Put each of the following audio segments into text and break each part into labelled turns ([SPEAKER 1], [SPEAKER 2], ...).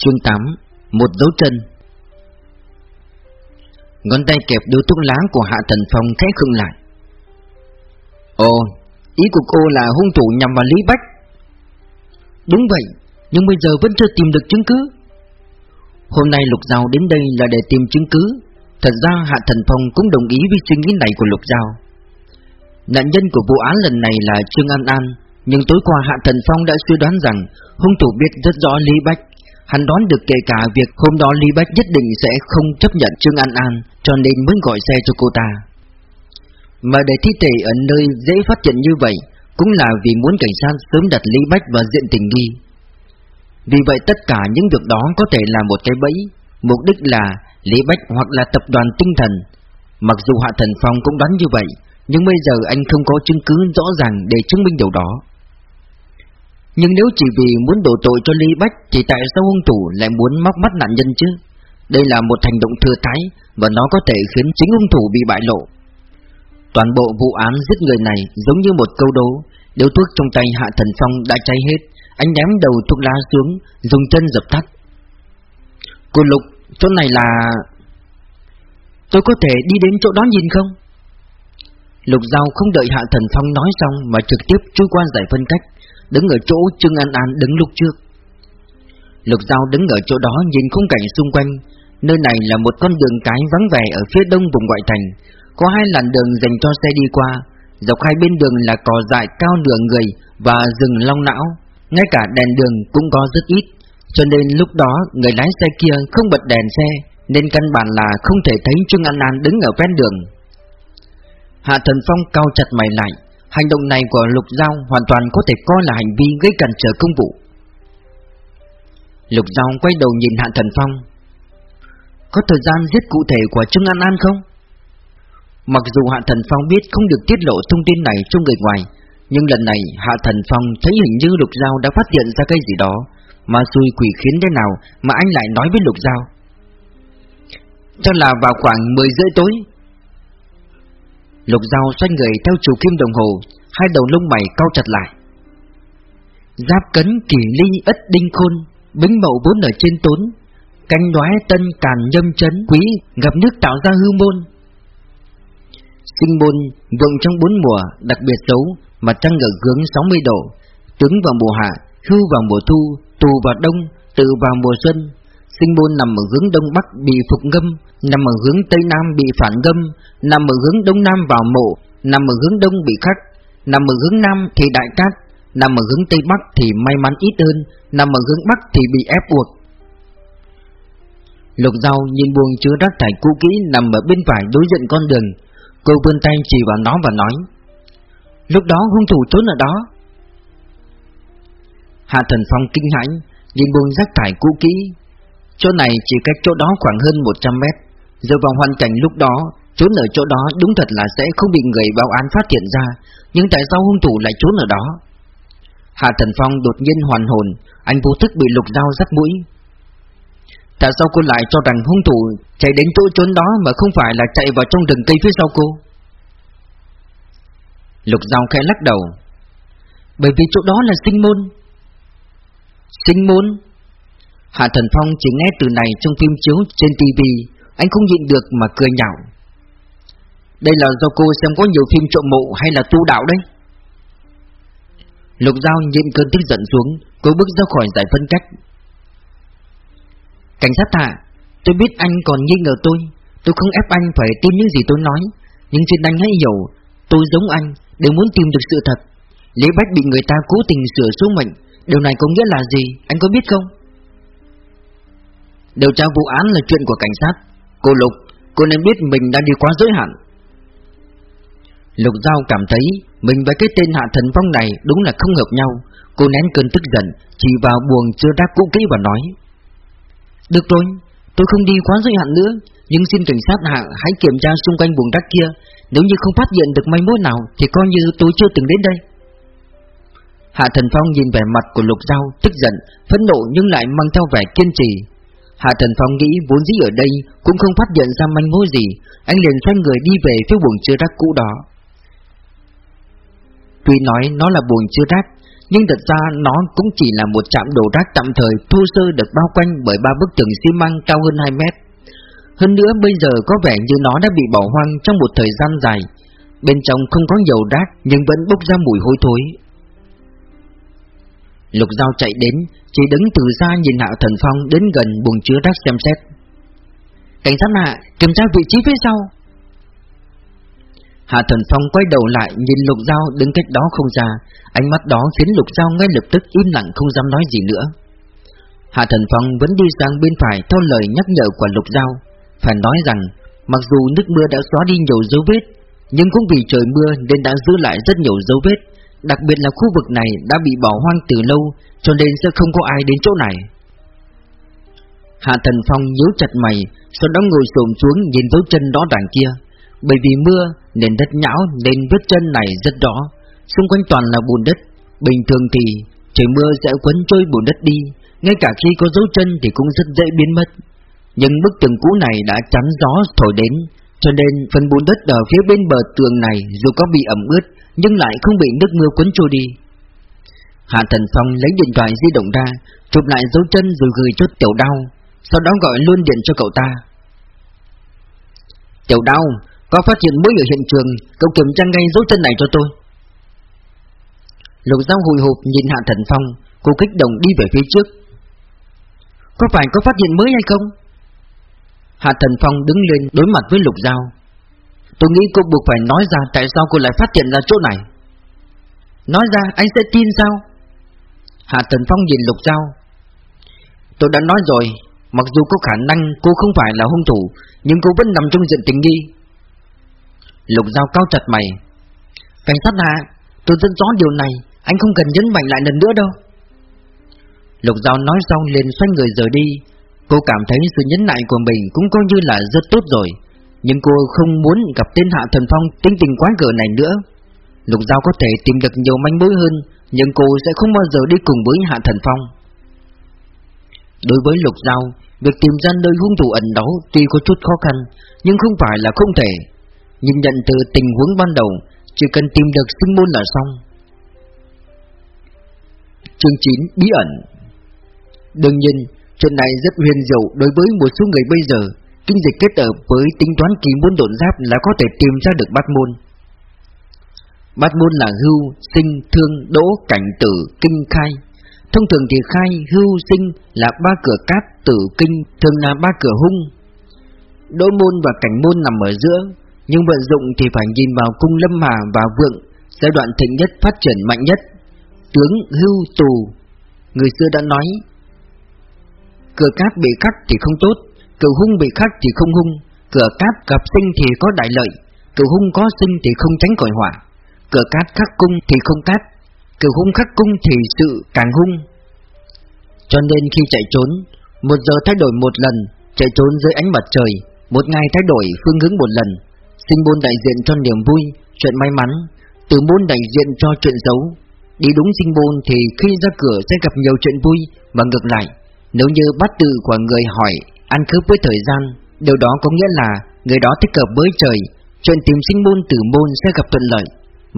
[SPEAKER 1] Chương 8 Một dấu chân. Ngón tay kẹp điếu thuốc lá của Hạ Thần Phong khẽ khưng lại. Ồ, ý của cô là hung thủ nhằm vào Lý Bách. Đúng vậy, nhưng bây giờ vẫn chưa tìm được chứng cứ. Hôm nay Lục Giao đến đây là để tìm chứng cứ. Thật ra Hạ Thần Phong cũng đồng ý với suy nghĩ này của Lục Giao. Nạn nhân của vụ án lần này là Trương An An Nhưng tối qua Hạ Thần Phong đã suy đoán rằng Hung thủ biết rất rõ Lý Bách Hắn đoán được kể cả việc hôm đó Lý Bách nhất định sẽ không chấp nhận Trương An An, Cho nên mới gọi xe cho cô ta. Mà để thi thể ở nơi dễ phát hiện như vậy, Cũng là vì muốn cảnh sát sớm đặt Lý Bách vào diện tình nghi. Vì vậy tất cả những việc đó có thể là một cái bẫy, Mục đích là Lý Bách hoặc là tập đoàn tinh thần. Mặc dù Hạ Thần Phong cũng đoán như vậy, Nhưng bây giờ anh không có chứng cứ rõ ràng để chứng minh điều đó. Nhưng nếu chỉ vì muốn đổ tội cho Lý Bách Thì tại sao hung thủ lại muốn móc mắt nạn nhân chứ? Đây là một hành động thừa thái Và nó có thể khiến chính hung thủ bị bại lộ. Toàn bộ vụ án giết người này giống như một câu đố. Điều thuốc trong tay Hạ Thần Phong đã cháy hết Anh ném đầu thuốc lá xuống Dùng chân dập tắt. Cô Lục Chỗ này là... Tôi có thể đi đến chỗ đó nhìn không? Lục Giao không đợi Hạ Thần Phong nói xong mà trực tiếp chui qua giải phân cách, đứng ở chỗ Trương An An đứng lúc trước. Lục Giao đứng ở chỗ đó nhìn khung cảnh xung quanh, nơi này là một con đường cái vắng vẻ ở phía đông vùng ngoại thành, có hai làn đường dành cho xe đi qua, dọc hai bên đường là cỏ dại cao nửa người và rừng long não, ngay cả đèn đường cũng có rất ít, cho nên lúc đó người lái xe kia không bật đèn xe Nên căn bản là không thể thấy Trương An An đứng ở ven đường. Hạ Thần Phong cao chặt mày lại. Hành động này của Lục Giao hoàn toàn có thể coi là hành vi gây cản trở công vụ. Lục Giao quay đầu nhìn Hạ Thần Phong. Có thời gian giết cụ thể của Trương An An không? Mặc dù Hạ Thần Phong biết không được tiết lộ thông tin này cho người ngoài, Nhưng lần này Hạ Thần Phong thấy hình như Lục Giao đã phát hiện ra cái gì đó, mà xui quỷ khiến thế nào mà anh lại nói với Lục Giao. Chắc là vào khoảng 10 rưỡi tối Lục Giao xoay người theo chiều kim đồng hồ Hai đầu lông mày cau chặt lại. Giáp cấn kỳ ly ất đinh khôn Bính mậu vốn ở trên tốn Canh đoái tân càn nhâm chấn Quý gặp nước tạo ra hư môn. Sinh môn vượng trong bốn mùa Đặc biệt xấu Mặt trăng ở hướng 60 độ Tướng vào mùa hạ Hưu vào mùa thu Tù vào đông, tự vào mùa xuân Sinh môn nằm ở hướng đông bắc bị phục ngâm Nằm ở hướng tây nam bị phản ngâm Nằm ở hướng đông nam vào mộ Nằm ở hướng đông bị khắc Nằm ở hướng nam thì đại cát Nằm ở hướng tây bắc thì may mắn ít hơn Nằm ở hướng bắc thì bị ép buộc Lục dao nhìn buông chứa rác thải cũ kỹ nằm ở bên phải đối diện con đường Cô vươn tay chỉ vào nó và nói Lúc đó hung thủ trốn ở đó Hạ Thần Phong kinh hãi, nhìn buông rác thải cũ kỹ. Chỗ này chỉ cách chỗ đó khoảng hơn 100 mét. Giờ vào hoàn cảnh lúc đó, trốn ở chỗ đó đúng thật là sẽ không bị người báo án phát hiện ra, nhưng tại sao hung thủ lại trốn ở đó? Hạ Thần Phong đột nhiên hoàn hồn, anh vô thức bị lục dao rắc mũi. Tại sao cô lại cho rằng hung thủ chạy đến chỗ trốn đó mà không phải là chạy vào trong rừng cây phía sau cô? Lục dao khẽ lắc đầu. Bởi vì chỗ đó là sinh môn, Sinh môn Hạ Thần Phong chỉ nghe từ này trong phim chiếu trên TV Anh không nhịn được mà cười nhạo. Đây là do cô xem có nhiều phim trộm mộ hay là tu đạo đấy. Lục Giao nhịn cơn tức giận xuống Cô bước ra khỏi giải phân cách. Cảnh sát hạ Tôi biết anh còn nghi ngờ tôi Tôi không ép anh phải tin những gì tôi nói Nhưng xin anh hãy hiểu Tôi giống anh đều muốn tìm được sự thật. Lý Bách bị người ta cố tình sửa số mệnh Điều này có nghĩa là gì, anh có biết không? Điều tra vụ án là chuyện của cảnh sát. Cô Lục, cô nên biết mình đã đi quá giới hạn. Lục Giao cảm thấy Mình với cái tên Hạ Thần Phong này đúng là không hợp nhau. Cô nén cơn tức giận Chỉ vào buồng chưa đáp cũ kỹ và nói Được rồi, tôi không đi quá giới hạn nữa Nhưng xin cảnh sát hạ hãy kiểm tra xung quanh buồng đắc kia. Nếu như không phát hiện được may mối nào Thì coi như tôi chưa từng đến đây. Hạ Thần Phong nhìn vẻ mặt của Lục Giao tức giận, phẫn nộ nhưng lại mang theo vẻ kiên trì. Hạ Thần Phong nghĩ vốn dĩ ở đây cũng không phát hiện ra manh mối gì, anh liền xoay người đi về phía buồng chứa rác cũ đó. Tuy nói nó là buồng chứa rác, Nhưng thật ra nó cũng chỉ là một trạm đổ rác tạm thời thô sơ được bao quanh bởi ba bức tường xi măng cao hơn 2 mét. Hơn nữa bây giờ có vẻ như nó đã bị bỏ hoang trong một thời gian dài. Bên trong không có dầu rác nhưng vẫn bốc ra mùi hôi thối. Lục Giao chạy đến, chỉ đứng từ xa nhìn Hạ Thần Phong đến gần buồng chứa rác xem xét. Cảnh sát hạ, kiểm tra vị trí phía sau. Hạ Thần Phong quay đầu lại nhìn Lục Giao đứng cách đó không xa, ánh mắt đó khiến Lục Giao ngay lập tức im lặng không dám nói gì nữa. Hạ Thần Phong vẫn đi sang bên phải theo lời nhắc nhở của Lục Giao. Phải nói rằng, mặc dù nước mưa đã xóa đi nhiều dấu vết, nhưng cũng vì trời mưa nên đã giữ lại rất nhiều dấu vết, đặc biệt là khu vực này đã bị bỏ hoang từ lâu, cho nên sẽ không có ai đến chỗ này. Hạ Thần Phong nhíu chặt mày, sau đó ngồi xổm xuống nhìn dấu chân đó đằng kia. Bởi vì mưa nên đất nhão nên vết chân này rất rõ, xung quanh toàn là bùn đất. Bình thường thì trời mưa sẽ cuốn trôi bùn đất đi, ngay cả khi có dấu chân thì cũng rất dễ biến mất. Nhưng bức tường cũ này đã chắn gió thổi đến, cho nên phần bùn đất ở phía bên bờ tường này dù có bị ẩm ướt nhưng lại không bị nước mưa cuốn trôi đi. Hạ Thần Phong lấy điện thoại di động ra, chụp lại dấu chân rồi gửi cho Tiểu Đao, sau đó gọi luôn điện cho cậu ta. Tiểu Đao, có phát hiện mũi ở hiện trường, cậu kiểm tra ngay dấu chân này cho tôi. Lục Giao hồi hộp nhìn Hạ Thần Phong, cô kích động đi về phía trước. Có phải có phát hiện mới hay không? Hạ Thần Phong đứng lên đối mặt với Lục Giao. Tôi nghĩ cô buộc phải nói ra tại sao cô lại phát hiện ra chỗ này. Nói ra anh sẽ tin sao? Hạ tần Phong nhìn Lục Giao. Tôi đã nói rồi, mặc dù có khả năng cô không phải là hung thủ, nhưng cô vẫn nằm trong diện tình nghi. Lục Giao cao chặt mày. Cảnh sát hạ, tôi rất rõ điều này, anh không cần nhấn mạnh lại lần nữa đâu. Lục Giao nói xong liền xoay người rời đi. Cô cảm thấy sự nhấn lại của mình cũng coi như là rất tốt rồi. Nhưng cô không muốn gặp tên Hạ Thần Phong tính tình quái gở này nữa. Lục Giao có thể tìm được nhiều manh mối hơn, nhưng cô sẽ không bao giờ đi cùng với Hạ Thần Phong. Đối với Lục Giao, việc tìm ra nơi hung thủ ẩn náu tuy có chút khó khăn, nhưng không phải là không thể. Nhìn nhận từ tình huống ban đầu, chỉ cần tìm được sinh môn là xong. Chương 9 Bí ẩn Đương nhiên, chuyện này rất huyền diệu đối với một số người bây giờ. Kinh dịch kết hợp với tính toán kỳ môn độn giáp là có thể tìm ra được bát môn. Bát môn là hưu, sinh, thương, đỗ, cảnh, tử, kinh, khai. Thông thường thì khai, hưu, sinh là ba cửa cát, tử, kinh, thường là ba cửa hung. Đỗ môn và cảnh môn nằm ở giữa, nhưng vận dụng thì phải nhìn vào cung lâm hà và vượng, giai đoạn thịnh nhất phát triển mạnh nhất. Tướng hưu tù, người xưa đã nói, cửa cát bị cắt thì không tốt, cửa hung bị khắc thì không hung, cửa cát gặp sinh thì có đại lợi, cửa hung có sinh thì không tránh khỏi họa, cửa cát khắc cung thì không cát, cửa hung khắc cung thì sự càng hung. Cho nên khi chạy trốn, một giờ thay đổi một lần, chạy trốn dưới ánh mặt trời, một ngày thay đổi phương hướng một lần, sinh môn đại diện cho niềm vui, chuyện may mắn, từ môn đại diện cho chuyện xấu. Đi đúng sinh môn thì khi ra cửa sẽ gặp nhiều chuyện vui và ngược lại. Nếu như bắt tự của người hỏi ăn khớp với thời gian, điều đó có nghĩa là người đó thích hợp với trời, chuyện tìm sinh môn tử môn sẽ gặp thuận lợi.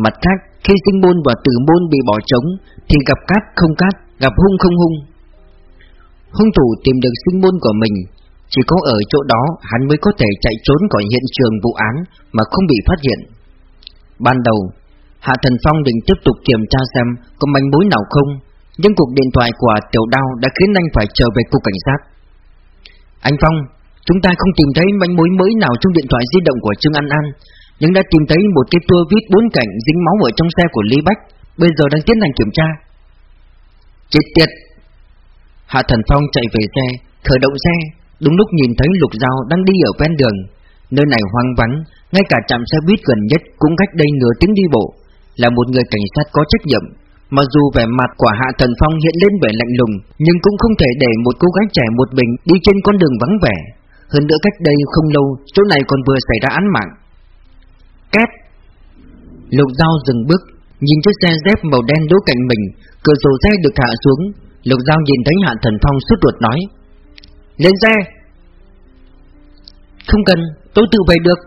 [SPEAKER 1] Mặt khác, khi sinh môn và tử môn bị bỏ trống, thì gặp cát không cát, gặp hung không hung. Hung thủ tìm được sinh môn của mình, chỉ có ở chỗ đó hắn mới có thể chạy trốn khỏi hiện trường vụ án mà không bị phát hiện. Ban đầu, Hạ Thần Phong định tiếp tục kiểm tra xem có manh mối nào không, nhưng cuộc điện thoại của Tiểu Đao đã khiến anh phải trở về cục cảnh sát. Anh Phong, chúng ta không tìm thấy manh mối mới nào trong điện thoại di động của Trương An An, nhưng đã tìm thấy một cái tua vít bốn cảnh dính máu ở trong xe của Lý Bách, bây giờ đang tiến hành kiểm tra. Chết tiệt! Hạ Thần Phong chạy về xe, khởi động xe, đúng lúc nhìn thấy Lục Giao đang đi ở ven đường. Nơi này hoang vắng, ngay cả trạm xe buýt gần nhất cũng cách đây nửa tiếng đi bộ. Là một người cảnh sát có trách nhiệm, Mặc dù vẻ mặt của Hạ Thần Phong hiện lên vẻ lạnh lùng, nhưng cũng không thể để một cô gái trẻ một mình đi trên con đường vắng vẻ. Hơn nữa cách đây không lâu, chỗ này còn vừa xảy ra án mạng. Két! Lục Giao dừng bước, nhìn chiếc xe dép màu đen đỗ cạnh mình, cửa sổ xe được hạ xuống. Lục Giao nhìn thấy Hạ Thần Phong suốt ruột nói: Lên xe! Không cần, tôi tự về được.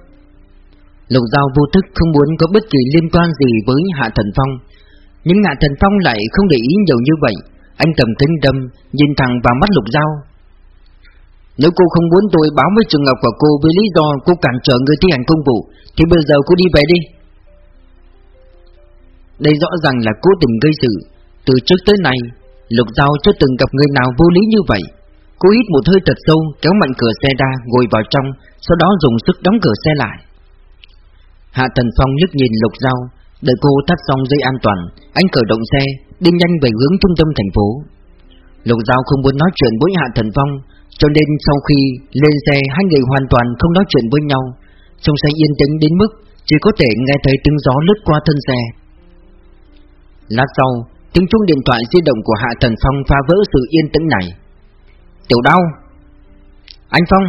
[SPEAKER 1] Lục Giao vô thức không muốn có bất kỳ liên quan gì với Hạ Thần Phong nhưng Hạ Thần Phong lại không để ý nhiều như vậy. Anh cầm tính đâm, Nhìn thẳng vào mắt Lục Giao. Nếu cô không muốn tôi báo với trường hợp của cô Với lý do cô cản trở người thi hành công vụ, Thì bây giờ cô đi về đi. Đây rõ ràng là cố tình gây sự. Từ trước tới nay, Lục Giao chưa từng gặp người nào vô lý như vậy. Cô hít một hơi thật sâu, Kéo mạnh cửa xe ra, ngồi vào trong, Sau đó dùng sức đóng cửa xe lại. Hạ Thần Phong liếc nhìn Lục Giao. Đợi cô thắt xong dây an toàn, Anh khởi động xe, Đi nhanh về hướng trung tâm thành phố. Lục Giao không muốn nói chuyện với Hạ Thần Phong, Cho nên sau khi lên xe, Hai người hoàn toàn không nói chuyện với nhau. Trong xe yên tĩnh đến mức Chỉ có thể nghe thấy tiếng gió lướt qua thân xe. Lát sau, Tiếng chuông điện thoại di động của Hạ Thần Phong phá vỡ sự yên tĩnh này. Tiểu đau Anh Phong,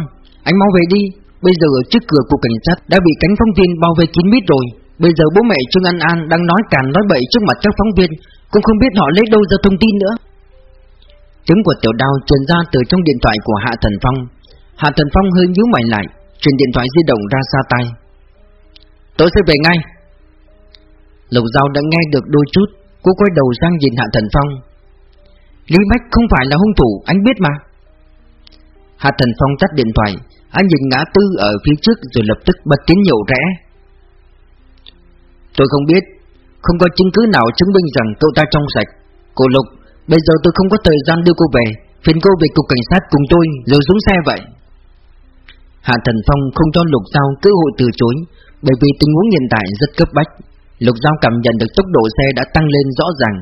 [SPEAKER 1] Anh mau về đi. Bây giờ ở trước cửa cục cảnh sát đã bị cánh phóng viên bao vây kín mít rồi. Bây giờ bố mẹ Trương An An đang nói càn nói bậy trước mặt các phóng viên, Cũng không biết họ lấy đâu ra thông tin nữa. Tiếng của tiểu đao truyền ra từ trong điện thoại của Hạ Thần Phong. Hạ Thần Phong hơi nhíu mày lại, Truyền điện thoại di động ra xa tay Tôi sẽ về ngay. Lục Giao đã nghe được đôi chút, Cô quay đầu sang nhìn Hạ Thần Phong. Lý Bách không phải là hung thủ, Anh biết mà. Hạ Thần Phong tắt điện thoại, Anh nhìn ngã tư ở phía trước rồi lập tức bật tiếng hiệu rẽ. Tôi không biết. Không có chứng cứ nào chứng minh rằng cậu ta trong sạch. Cô Lục, Bây giờ tôi không có thời gian đưa cô về. Phiền cô về cục cảnh sát cùng tôi, Rồi xuống xe vậy. Hạ Thần Phong không cho Lục Giao cơ hội từ chối, Bởi vì tình huống hiện tại rất cấp bách. Lục Giao cảm nhận được tốc độ xe đã tăng lên rõ ràng.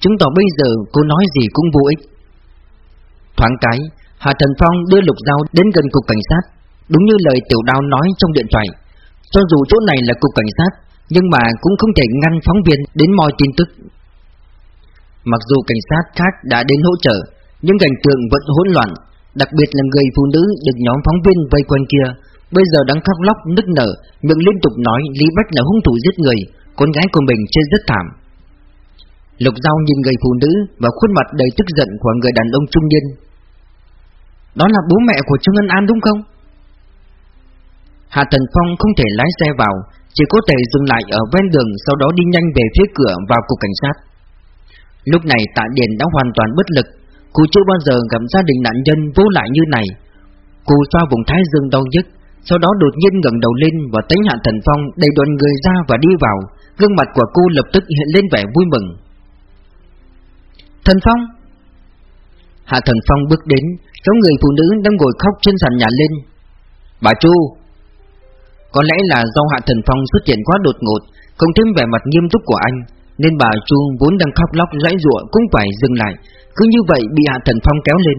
[SPEAKER 1] Chứng tỏ bây giờ cô nói gì cũng vô ích. Thoáng cái, Hạ Thần Phong đưa Lục Giao đến gần cục cảnh sát. Đúng như lời Tiểu Đao nói trong điện thoại, Cho dù chỗ này là cục cảnh sát nhưng mà cũng không thể ngăn phóng viên đến moi tin tức. Mặc dù cảnh sát khác đã đến hỗ trợ, Nhưng cảnh tượng vẫn hỗn loạn, Đặc biệt là người phụ nữ được nhóm phóng viên vây quanh kia, Bây giờ đang khóc lóc, nức nở, Miệng liên tục nói Lý Bách là hung thủ giết người, Con gái của mình chết rất thảm. Lục Giao nhìn người phụ nữ Và khuôn mặt đầy tức giận của người đàn ông trung niên. Đó là bố mẹ của Trương Ân An, đúng không? Hạ Tần Phong không thể lái xe vào chỉ có thể dừng lại ở ven đường, Sau đó đi nhanh về phía cửa vào cục cảnh sát. Lúc này Tạ Điền đã hoàn toàn bất lực. Cô chưa bao giờ gặp gia đình nạn nhân vô lại như này. Cô xoa vùng thái dương đau nhức, Sau đó đột nhiên ngẩng đầu lên Và thấy Hạ Thần Phong đầy đoàn người ra và đi vào. Gương mặt của cô lập tức hiện lên vẻ vui mừng. Thần Phong! Hạ Thần Phong bước đến Kéo người phụ nữ đang ngồi khóc trên sàn nhà lên. Bà Chu! Có lẽ là do Hạ Thần Phong xuất hiện quá đột ngột Không thêm vẻ mặt nghiêm túc của anh nên bà Chu vốn đang khóc lóc rãy rụa cũng phải dừng lại, cứ như vậy bị Hạ Thần Phong kéo lên.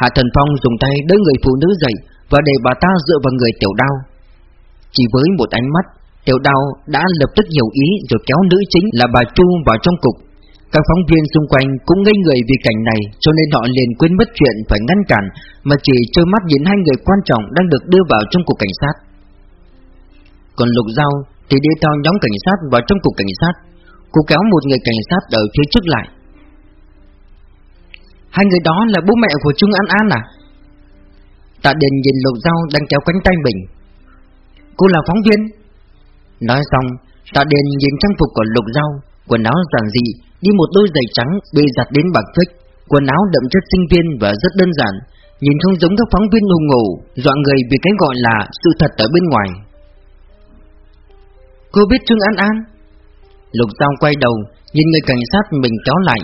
[SPEAKER 1] Hạ Thần Phong dùng tay đỡ người phụ nữ dậy và để bà ta dựa vào người Tiểu Đao. Chỉ với một ánh mắt, Tiểu Đao đã lập tức hiểu ý rồi kéo nữ chính là bà Chu vào trong cục. Các phóng viên xung quanh cũng ngây người vì cảnh này cho nên họ liền quên mất chuyện phải ngăn cản mà chỉ trơ mắt nhìn hai người quan trọng đang được đưa vào trong cục cảnh sát. Còn Lục Giao thì đi theo nhóm cảnh sát vào trong cục cảnh sát. Cô kéo một người cảnh sát ở phía trước lại. Hai người đó là bố mẹ của Trung An An à? Tạ Đình nhìn Lục Giao đang kéo cánh tay mình. Cô là phóng viên. Nói xong, Tạ Đình nhìn trang phục của Lục Giao Quần áo giản dị, Đi một đôi giày trắng bị giặt đến bạc phích Quần áo đậm chất sinh viên và rất đơn giản, Nhìn không giống các phóng viên hùng ngủ Dọa người vì cái gọi là sự thật ở bên ngoài. Cô biết Trương An An? Lục Giao quay đầu Nhìn người cảnh sát mình kéo lại.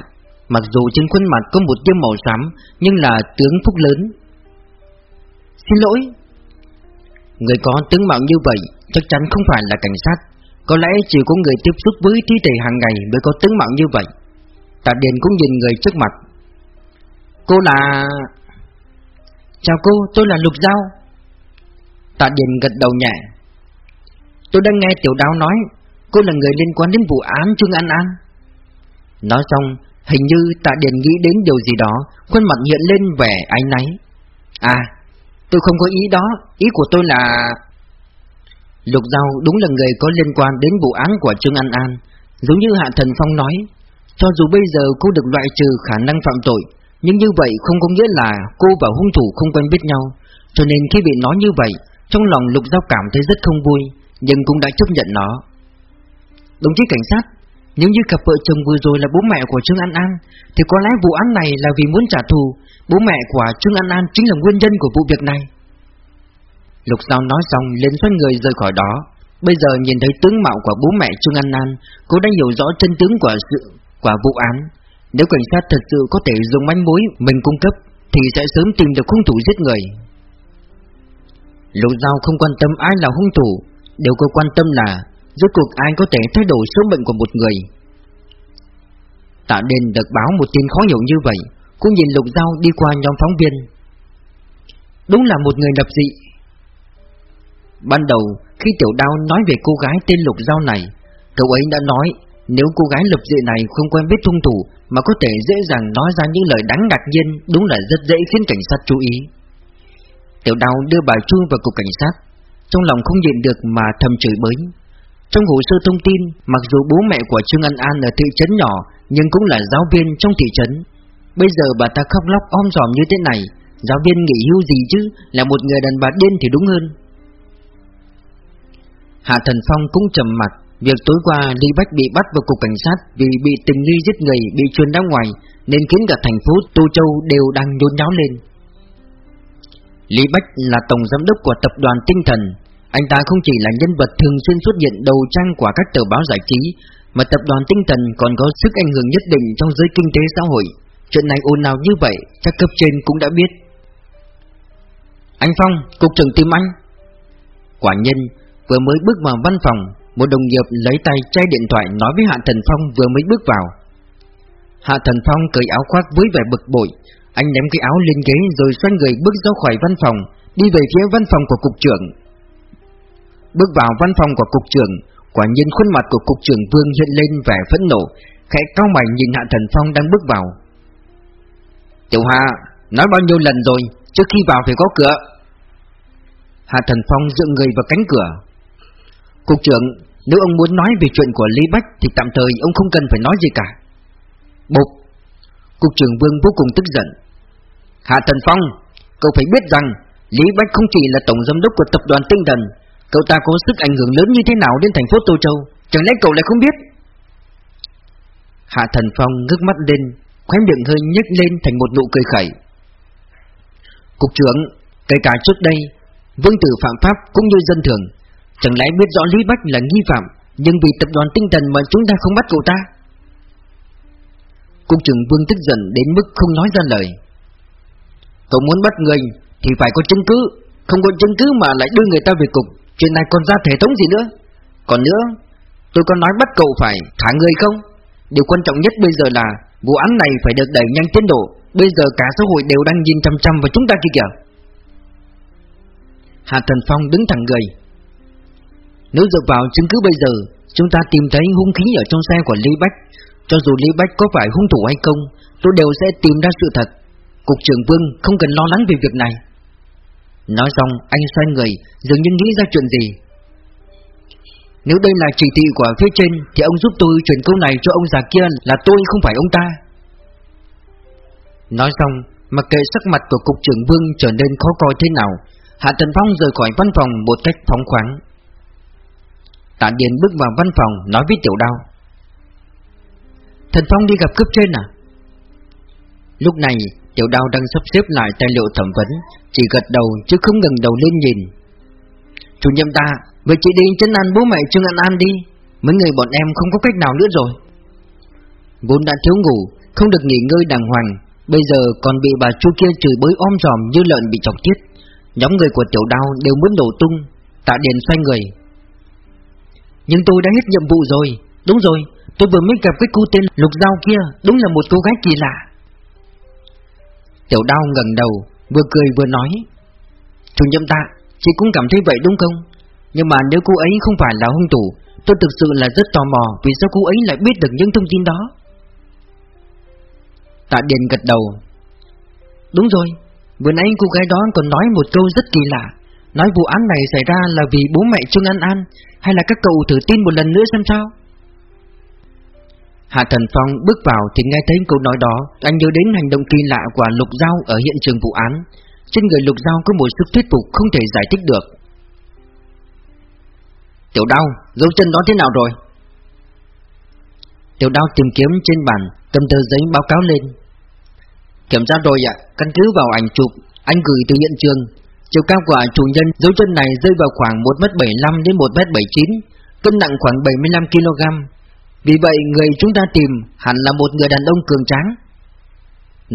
[SPEAKER 1] Mặc dù trên khuôn mặt có một tia màu xám Nhưng là tướng phúc lớn. Xin lỗi. Người có tướng mạo như vậy Chắc chắn không phải là cảnh sát. Có lẽ chỉ có người tiếp xúc với thi thể hàng ngày Mới có tướng mạo như vậy. Tạ Điền cũng nhìn người trước mặt. Cô là... Chào cô, tôi là Lục Giao. Tạ Điền gật đầu nhẹ Tôi đang nghe Tiểu Đáo nói, Cô là người liên quan đến vụ án Trương An An. Nói xong, Hình như tạ điền nghĩ đến điều gì đó, Khuôn mặt hiện lên vẻ áy náy. À tôi không có ý đó, Ý của tôi là Lục Giao đúng là người có liên quan đến vụ án của Trương An An. Giống như Hạ Thần Phong nói, Cho dù bây giờ cô được loại trừ khả năng phạm tội, Nhưng như vậy không có nghĩa là cô và hung thủ không quen biết nhau. Cho nên khi bị nói như vậy, Trong lòng Lục Giao cảm thấy rất không vui. Nhưng cũng đã chấp nhận nó. Đồng chí cảnh sát, Nếu như cặp vợ chồng vừa rồi là bố mẹ của Trương An An, Thì có lẽ vụ án này là vì muốn trả thù. Bố mẹ của Trương An An chính là nguyên nhân của vụ việc này. Lục Giao nói xong lên xoay người rời khỏi đó. Bây giờ nhìn thấy tướng mạo của bố mẹ Trương An An, Cô đã hiểu rõ chân tướng của sự, của vụ án. Nếu cảnh sát thật sự có thể dùng manh mối mình cung cấp, Thì sẽ sớm tìm được hung thủ giết người. Lục Giao không quan tâm ai là hung thủ Điều cô quan tâm là Rốt cuộc ai có thể thay đổi số mệnh của một người. Tạ Đền được báo một tin khó hiểu như vậy Cô nhìn Lục Giao đi qua nhóm phóng viên. Đúng là một người lập dị. Ban đầu, khi Tiểu Đao nói về cô gái tên Lục Giao này, Cậu ấy đã nói Nếu cô gái lập dị này không quen biết hung thủ Mà có thể dễ dàng nói ra những lời đáng ngạc nhiên, Đúng là rất dễ khiến cảnh sát chú ý. Tiểu Đao đưa bà Chu vào cục cảnh sát. Trong lòng không nhịn được mà thầm chửi bới. Trong hồ sơ thông tin, Mặc dù bố mẹ của Trương An An ở thị trấn nhỏ, Nhưng cũng là giáo viên trong thị trấn. Bây giờ bà ta khóc lóc om dòm như thế này, Giáo viên nghỉ hưu gì chứ, Là một người đàn bà điên thì đúng hơn. Hạ Thần Phong cũng trầm mặt, Việc tối qua Lý Bách bị bắt vào cục cảnh sát Vì bị tình nghi giết người, bị truyền ra ngoài, Nên khiến cả thành phố Tô Châu đều đang nhốn nháo lên. Lý Bách là tổng giám đốc của tập đoàn Tinh Thần anh ta không chỉ là nhân vật thường xuyên xuất hiện đầu trang của các tờ báo giải trí Mà tập đoàn Tinh Thần còn có sức ảnh hưởng nhất định trong giới kinh tế xã hội. Chuyện này ồn nào như vậy Các cấp trên cũng đã biết. Anh Phong, cục trưởng tìm anh. Quả nhân Vừa mới bước vào văn phòng Một đồng nghiệp lấy tay chai điện thoại Nói với Hạ Thần Phong vừa mới bước vào. Hạ Thần Phong cởi áo khoác với vẻ bực bội. Anh ném cái áo lên ghế Rồi xoay người bước ra khỏi văn phòng Đi về phía văn phòng của cục trưởng. Bước vào văn phòng của cục trưởng Quả nhiên khuôn mặt của cục trưởng Vương hiện lên vẻ phẫn nộ Khẽ cao mày nhìn Hạ Thần Phong đang bước vào Tiểu Hạ Nói bao nhiêu lần rồi Trước khi vào phải có cửa Hạ Thần Phong dựa người vào cánh cửa Cục trưởng, nếu ông muốn nói về chuyện của Lý Bách thì tạm thời ông không cần phải nói gì cả. Bụp! Cục trưởng Vương vô cùng tức giận. Hạ Thần Phong, cậu phải biết rằng Lý Bách không chỉ là tổng giám đốc của tập đoàn Tinh Thần, cậu ta có sức ảnh hưởng lớn như thế nào đến thành phố Tô Châu, chẳng lẽ cậu lại không biết? Hạ Thần Phong ngước mắt lên, khóe miệng hơi nhếch lên thành một nụ cười khẩy. Cục trưởng, kể cả trước đây, vương tử phạm pháp cũng như dân thường, Chẳng lẽ biết rõ Lý Bách là nghi phạm Nhưng vì tập đoàn tinh thần mà chúng ta không bắt cậu ta Cục trưởng Vương tức giận đến mức không nói ra lời Cậu muốn bắt người Thì phải có chứng cứ Không có chứng cứ mà lại đưa người ta về cục Chuyện này còn ra thể thống gì nữa? Còn nữa, Tôi có nói bắt cậu phải thả người không? Điều quan trọng nhất bây giờ là Vụ án này phải được đẩy nhanh tiến độ. Bây giờ cả xã hội đều đang nhìn chăm chăm vào chúng ta kia kìa. Hạ Thần Phong đứng thẳng người. Nếu dựa vào chứng cứ bây giờ, Chúng ta tìm thấy hung khí ở trong xe của Lý Bách. Cho dù Lý Bách có phải hung thủ hay không, Tôi đều sẽ tìm ra sự thật. Cục trưởng Vương không cần lo lắng về việc này. Nói xong, anh xoay người, Dường như nghĩ ra chuyện gì. Nếu đây là chỉ thị của phía trên, Thì ông giúp tôi chuyển câu này cho ông già kia Là tôi không phải ông ta. Nói xong, Mặc kệ sắc mặt của cục trưởng Vương trở nên khó coi thế nào, Hạ Tần Phong rời khỏi văn phòng một cách phóng khoáng. Tạ Điền bước vào văn phòng, nói với Tiểu Đao. Thần Phong đi gặp cấp trên à? Lúc này Tiểu Đao đang sắp xếp lại tài liệu thẩm vấn, Chỉ gật đầu chứ không ngừng đầu lên nhìn. Chủ nhiệm ta, Vậy chị đi chân ăn bố mẹ Trương An An đi, Mấy người bọn em không có cách nào nữa rồi. Vốn đã thiếu ngủ, Không được nghỉ ngơi đàng hoàng, Bây giờ còn bị bà chu kia chửi bới om giòm như lợn bị chọc tiết Nhóm người của tiểu đao đều muốn đổ tung, Tạ Điền xoay người. Nhưng tôi đã hết nhiệm vụ rồi, Đúng rồi, Tôi vừa mới gặp cái cô tên Lục Dao kia, Đúng là một cô gái kỳ lạ. Tiểu đao ngẩng đầu, Vừa cười vừa nói. Chủ nhiệm ta, Chị cũng cảm thấy vậy đúng không? Nhưng mà nếu cô ấy không phải là hung thủ, Tôi thực sự là rất tò mò Vì sao cô ấy lại biết được những thông tin đó. Tạ Điền gật đầu. Đúng rồi, Vừa nãy cô gái đó còn nói một câu rất kỳ lạ. Nói vụ án này xảy ra là vì bố mẹ Trương An An Hay là các cậu thử tin một lần nữa xem sao? Hạ Thần Phong bước vào thì nghe thấy câu nói đó. Anh nhớ đến hành động kỳ lạ của Lục Giao ở hiện trường vụ án. Trên người Lục Giao có một sức thuyết phục không thể giải thích được. Tiểu Đao, dấu chân đó thế nào rồi? Tiểu đao tìm kiếm trên bàn, Cầm tờ giấy báo cáo lên. Kiểm tra rồi ạ, Căn cứ vào ảnh chụp, Anh gửi từ hiện trường. Chiều cao của chủ nhân, dấu chân này rơi vào khoảng 1m75 đến 1m79 Cân nặng khoảng 75kg vì vậy người chúng ta tìm hẳn là một người đàn ông cường tráng.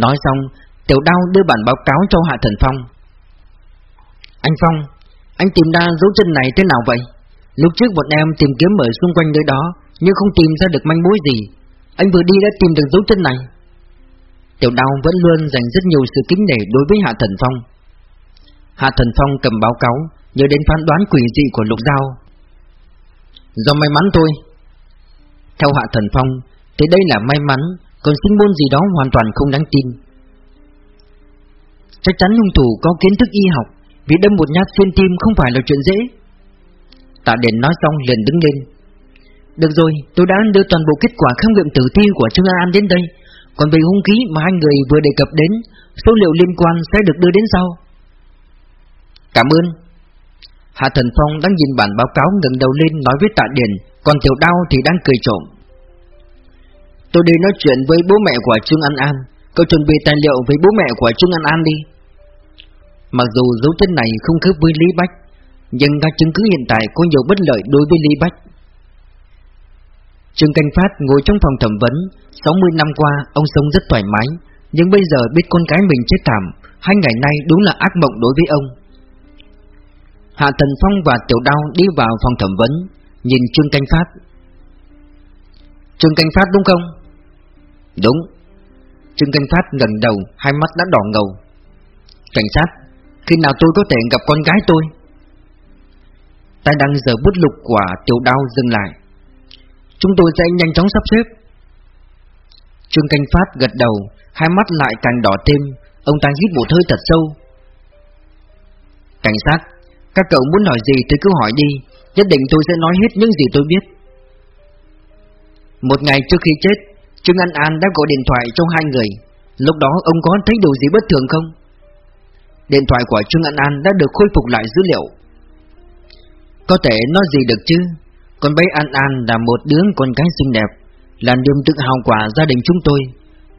[SPEAKER 1] Nói xong, Tiểu đao đưa bản báo cáo cho Hạ Thần Phong. Anh Phong, Anh tìm ra dấu chân này thế nào vậy? Lúc trước bọn em tìm kiếm ở xung quanh nơi đó, Nhưng không tìm ra được manh mối gì. Anh vừa đi đã tìm được dấu chân này. Tiểu đao vẫn luôn dành rất nhiều sự kính nể đối với Hạ Thần Phong. Hạ Thần Phong cầm báo cáo, Nhớ đến phán đoán quỷ dị của Lục Giao. Do may mắn thôi. Theo Hạ Thần Phong Thì đây là may mắn Còn sinh môn gì đó hoàn toàn không đáng tin. Chắc chắn hung thủ có kiến thức y học Vì đâm một nhát xuyên tim không phải là chuyện dễ. Tạ Điền nói xong liền đứng lên. Được rồi, tôi đã đưa toàn bộ kết quả khám nghiệm tử thi của Trương An An đến đây. Còn về hung khí mà hai người vừa đề cập đến Số liệu liên quan sẽ được đưa đến sau. Cảm ơn. Hạ Thần Phong đang nhìn bản báo cáo ngẩng đầu lên nói với Tạ Điền, Còn Tiểu Đao thì đang cười trộm. Tôi đi nói chuyện với bố mẹ của Trương An An, Cậu chuẩn bị tài liệu với bố mẹ của Trương An An đi. Mặc dù dấu chân này không khớp với Lý Bách, Nhưng các chứng cứ hiện tại có nhiều bất lợi đối với Lý Bách. Trương Canh Phát ngồi trong phòng thẩm vấn 60 năm qua ông sống rất thoải mái, Nhưng bây giờ biết con cái mình chết thảm, Hai ngày nay đúng là ác mộng đối với ông. Hạ Thần Phong và Tiểu Đao đi vào phòng thẩm vấn, Nhìn Trương Canh Phát. Trương Canh Phát đúng không? Đúng. Trương Canh Phát ngẩng đầu, Hai mắt đã đỏ ngầu. Cảnh sát, Khi nào tôi có thể gặp con gái tôi? Tay đang giờ bút lục của Tiểu Đao dừng lại. Chúng tôi sẽ nhanh chóng sắp xếp. Trương Canh Phát gật đầu, Hai mắt lại càng đỏ thêm. Ông ta hít một hơi thật sâu. Cảnh sát các cậu muốn hỏi gì thì cứ hỏi đi, Nhất định tôi sẽ nói hết những gì tôi biết. Một ngày trước khi chết, Trương An An đã gọi điện thoại cho hai người. Lúc đó ông có thấy điều gì bất thường không? Điện thoại của Trương An An đã được khôi phục lại dữ liệu. Có thể nói gì được chứ? Con bé An An là một đứa con gái xinh đẹp, Là niềm tự hào của gia đình chúng tôi.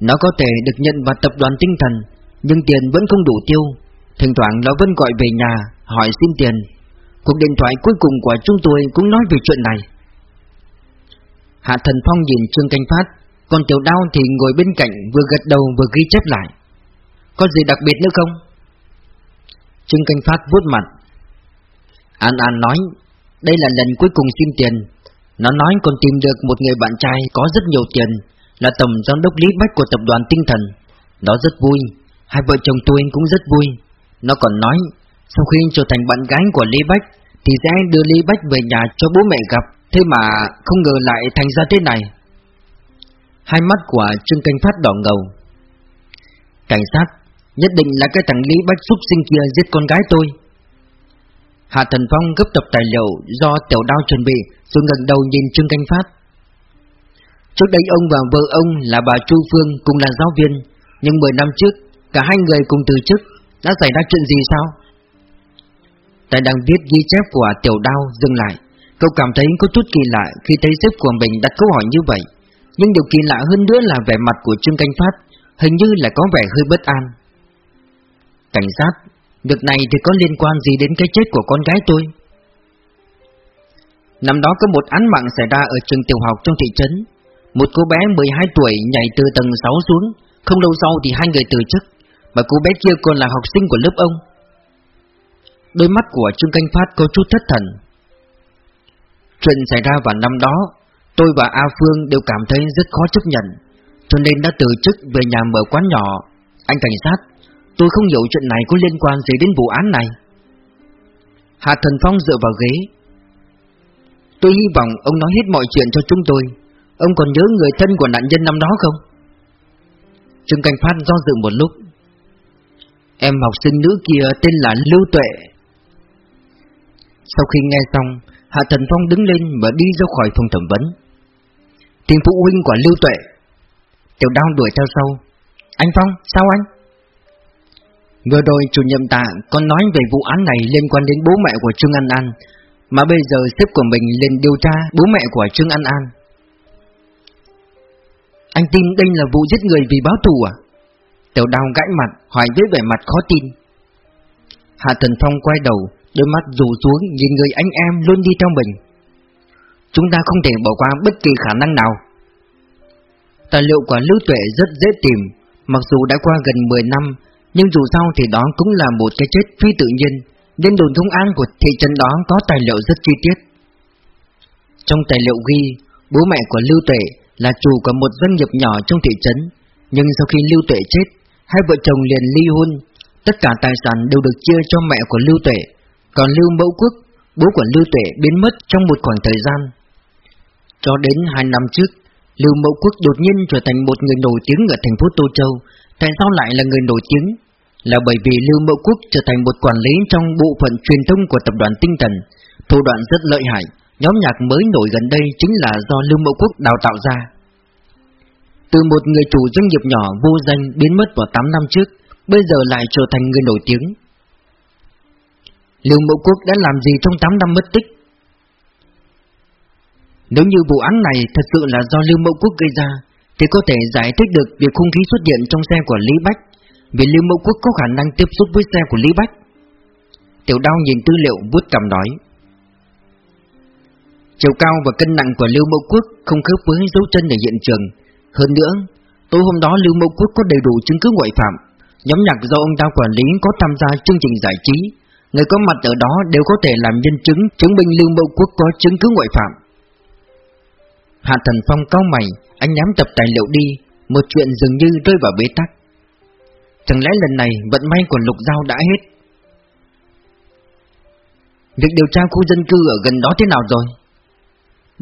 [SPEAKER 1] Nó có thể được nhận vào tập đoàn tinh thần, Nhưng tiền vẫn không đủ tiêu. Thỉnh thoảng nó vẫn gọi về nhà hỏi xin tiền. Cuộc điện thoại cuối cùng của chúng tôi cũng nói về chuyện này. Hạ Thần Phong nhìn Trương Canh Phát, Còn Tiểu Đao thì ngồi bên cạnh vừa gật đầu vừa ghi chép lại. Có gì đặc biệt nữa không? Trương Canh Phát vuốt mặt. An An nói, Đây là lần cuối cùng xin tiền. Nó nói còn tìm được một người bạn trai có rất nhiều tiền, Là tổng giám đốc Lý Bách của tập đoàn Tinh Thần. Nó rất vui. Hai vợ chồng tôi cũng rất vui. Nó còn nói sau khi trở thành bạn gái của Lý Bách, Thì sẽ đưa Lý Bách về nhà cho bố mẹ gặp. Thế mà không ngờ lại thành ra thế này. Hai mắt của Trương Canh Phát đỏ ngầu. Cảnh sát, Nhất định là cái thằng Lý Bách xúc sinh kia giết con gái tôi. Hạ Thần Phong gấp tập tài liệu do tiểu đao chuẩn bị, Rồi ngẩng đầu nhìn Trương Canh Phát. Trước đây ông và vợ ông là bà Chu Phương cùng là giáo viên, Nhưng 10 năm trước, Cả hai người cùng từ chức. Đã xảy ra chuyện gì sao? Tại đang viết ghi chép của tiểu đao dừng lại. Cậu cảm thấy có chút kỳ lạ khi thấy sếp của mình đặt câu hỏi như vậy. Nhưng điều kỳ lạ hơn nữa là vẻ mặt của Trương Canh Phát Hình như là có vẻ hơi bất an. Cảnh sát, Việc này thì có liên quan gì đến cái chết của con gái tôi? Năm đó có một án mạng xảy ra ở trường tiểu học trong thị trấn. Một cô bé 12 tuổi nhảy từ tầng 6 xuống. Không lâu sau thì hai người từ chức. Mà cô bé kia còn là học sinh của lớp ông. Đôi mắt của Trương Canh Phát có chút thất thần. Chuyện xảy ra vào năm đó, Tôi và A Phương đều cảm thấy rất khó chấp nhận, Cho nên đã từ chức về nhà mở quán nhỏ. Anh cảnh sát, Tôi không hiểu chuyện này có liên quan gì đến vụ án này. Hạ Thần Phong dựa vào ghế. Tôi hy vọng ông nói hết mọi chuyện cho chúng tôi. Ông còn nhớ người thân của nạn nhân năm đó không? Trương Canh Phát do dự một lúc. Em học sinh nữ kia tên là Lưu Tuệ khi nghe xong, Hạ Thần Phong đứng lên và đi ra khỏi phòng thẩm vấn. Tìm phụ huynh của Lưu Tuệ. Tiểu đao đuổi theo sau. Anh Phong, sao anh? Vừa rồi chủ nhiệm tạ còn nói về vụ án này liên quan đến bố mẹ của Trương An An, mà bây giờ sếp của mình lên điều tra bố mẹ của Trương An An. Anh tin đây là vụ giết người vì báo thù à? Tiểu đào gãi mặt, hỏi với vẻ mặt khó tin. Hạ Thần Phong quay đầu, đôi mắt rủ xuống nhìn người anh em luôn đi theo mình. Chúng ta không thể bỏ qua bất kỳ khả năng nào. Tài liệu của Lưu Tuệ rất dễ tìm, mặc dù đã qua gần 10 năm, nhưng dù sao thì đó cũng là một cái chết phi tự nhiên, nên đồn công an của thị trấn đó có tài liệu rất chi tiết. Trong tài liệu ghi, bố mẹ của Lưu Tuệ là chủ của một doanh nghiệp nhỏ trong thị trấn, nhưng sau khi Lưu Tuệ chết, hai vợ chồng liền ly hôn, tất cả tài sản đều được chia cho mẹ của Lưu Tuệ, còn Lưu Mẫu Quốc, bố của Lưu Tuệ biến mất trong một khoảng thời gian. Cho đến hai năm trước, Lưu Mẫu Quốc đột nhiên trở thành một người nổi tiếng ở thành phố Tô Châu. Tại sao lại là người nổi tiếng? Là bởi vì Lưu Mẫu Quốc trở thành một quản lý trong bộ phận truyền thông của tập đoàn Tinh Thần, thủ đoạn rất lợi hại. Nhóm nhạc mới nổi gần đây chính là do Lưu Mẫu Quốc đào tạo ra. Từ một người chủ doanh nghiệp nhỏ vô danh biến mất vào 8 năm trước, bây giờ lại trở thành người nổi tiếng. Lưu Mộ Quốc đã làm gì trong 8 năm mất tích? Nếu như vụ án này thật sự là do Lưu Mộ Quốc gây ra, thì có thể giải thích được việc hung khí xuất hiện trong xe của Lý Bách, vì Lưu Mộ Quốc có khả năng tiếp xúc với xe của Lý Bách. Tiểu đao nhìn tư liệu vuốt cầm nói. Chiều cao và cân nặng của Lưu Mộ Quốc không khớp với dấu chân ở hiện trường. Hơn nữa, tối hôm đó Lưu Mộ Quốc có đầy đủ chứng cứ ngoại phạm. Nhóm nhạc do ông ta quản lý có tham gia chương trình giải trí. Người có mặt ở đó đều có thể làm nhân chứng chứng minh Lưu Mẫu Quốc có chứng cứ ngoại phạm. Hạ Thần Phong cao mày, anh nhắm tập tài liệu đi, một chuyện dường như rơi vào bế tắc. Chẳng lẽ lần này vận may của Lục Giao đã hết? Việc điều tra khu dân cư ở gần đó thế nào rồi?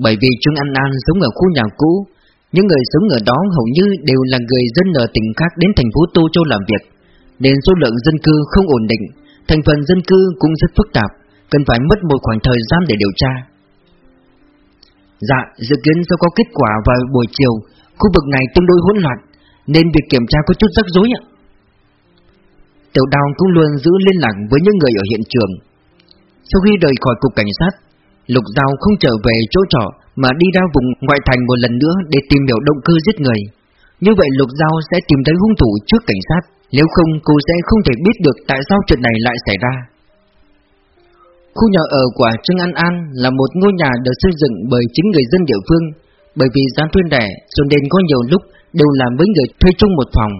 [SPEAKER 1] Bởi vì Trương An An sống ở khu nhà cũ, những người sống ở đó hầu như đều là người dân ở tỉnh khác đến thành phố Tô Châu làm việc, nên số lượng dân cư không ổn định, thành phần dân cư cũng rất phức tạp, cần phải mất một khoảng thời gian để điều tra. Dạ, dự kiến sẽ có kết quả vào buổi chiều, khu vực này tương đối hỗn loạn, nên việc kiểm tra có chút rắc rối ạ. Tiểu đào cũng luôn giữ liên lạc với những người ở hiện trường. Sau khi rời khỏi cục cảnh sát, Lục Giao không trở về chỗ trọ mà đi ra vùng ngoại thành một lần nữa để tìm hiểu động cơ giết người. Như vậy Lục Giao sẽ tìm thấy hung thủ trước cảnh sát, nếu không cô sẽ không thể biết được tại sao chuyện này lại xảy ra. Khu nhà ở của Trương An An là một ngôi nhà được xây dựng bởi chính người dân địa phương, bởi vì giá thuê rẻ cho nên có nhiều lúc đều làm với người thuê chung một phòng.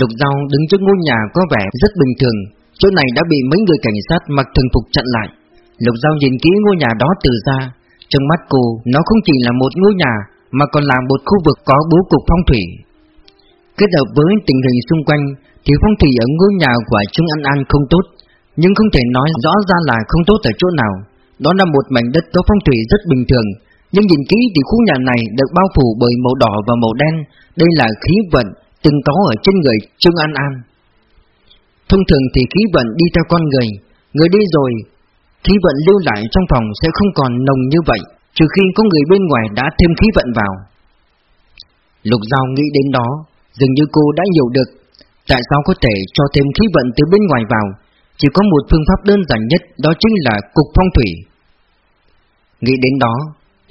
[SPEAKER 1] Lục Giao đứng trước ngôi nhà có vẻ rất bình thường, chỗ này đã bị mấy người cảnh sát mặc thường phục chặn lại. Lục Giao nhìn kỹ ngôi nhà đó từ xa, trong mắt cô nó không chỉ là một ngôi nhà mà còn là một khu vực có bố cục phong thủy. Kết hợp với tình hình xung quanh thì phong thủy ở ngôi nhà của Trung An An không tốt, nhưng không thể nói rõ ra là không tốt ở chỗ nào. Đó là một mảnh đất có phong thủy rất bình thường, nhưng nhìn kỹ thì khu nhà này được bao phủ bởi màu đỏ và màu đen, đây là khí vận từng có ở trên người Trương An An. Thông thường thì khí vận đi theo con người, người đi rồi, khí vận lưu lại trong phòng sẽ không còn nồng như vậy, trừ khi có người bên ngoài đã thêm khí vận vào. Lục Giao nghĩ đến đó, dường như cô đã hiểu được tại sao có thể cho thêm khí vận từ bên ngoài vào, chỉ có một phương pháp đơn giản nhất đó chính là cục phong thủy. Nghĩ đến đó,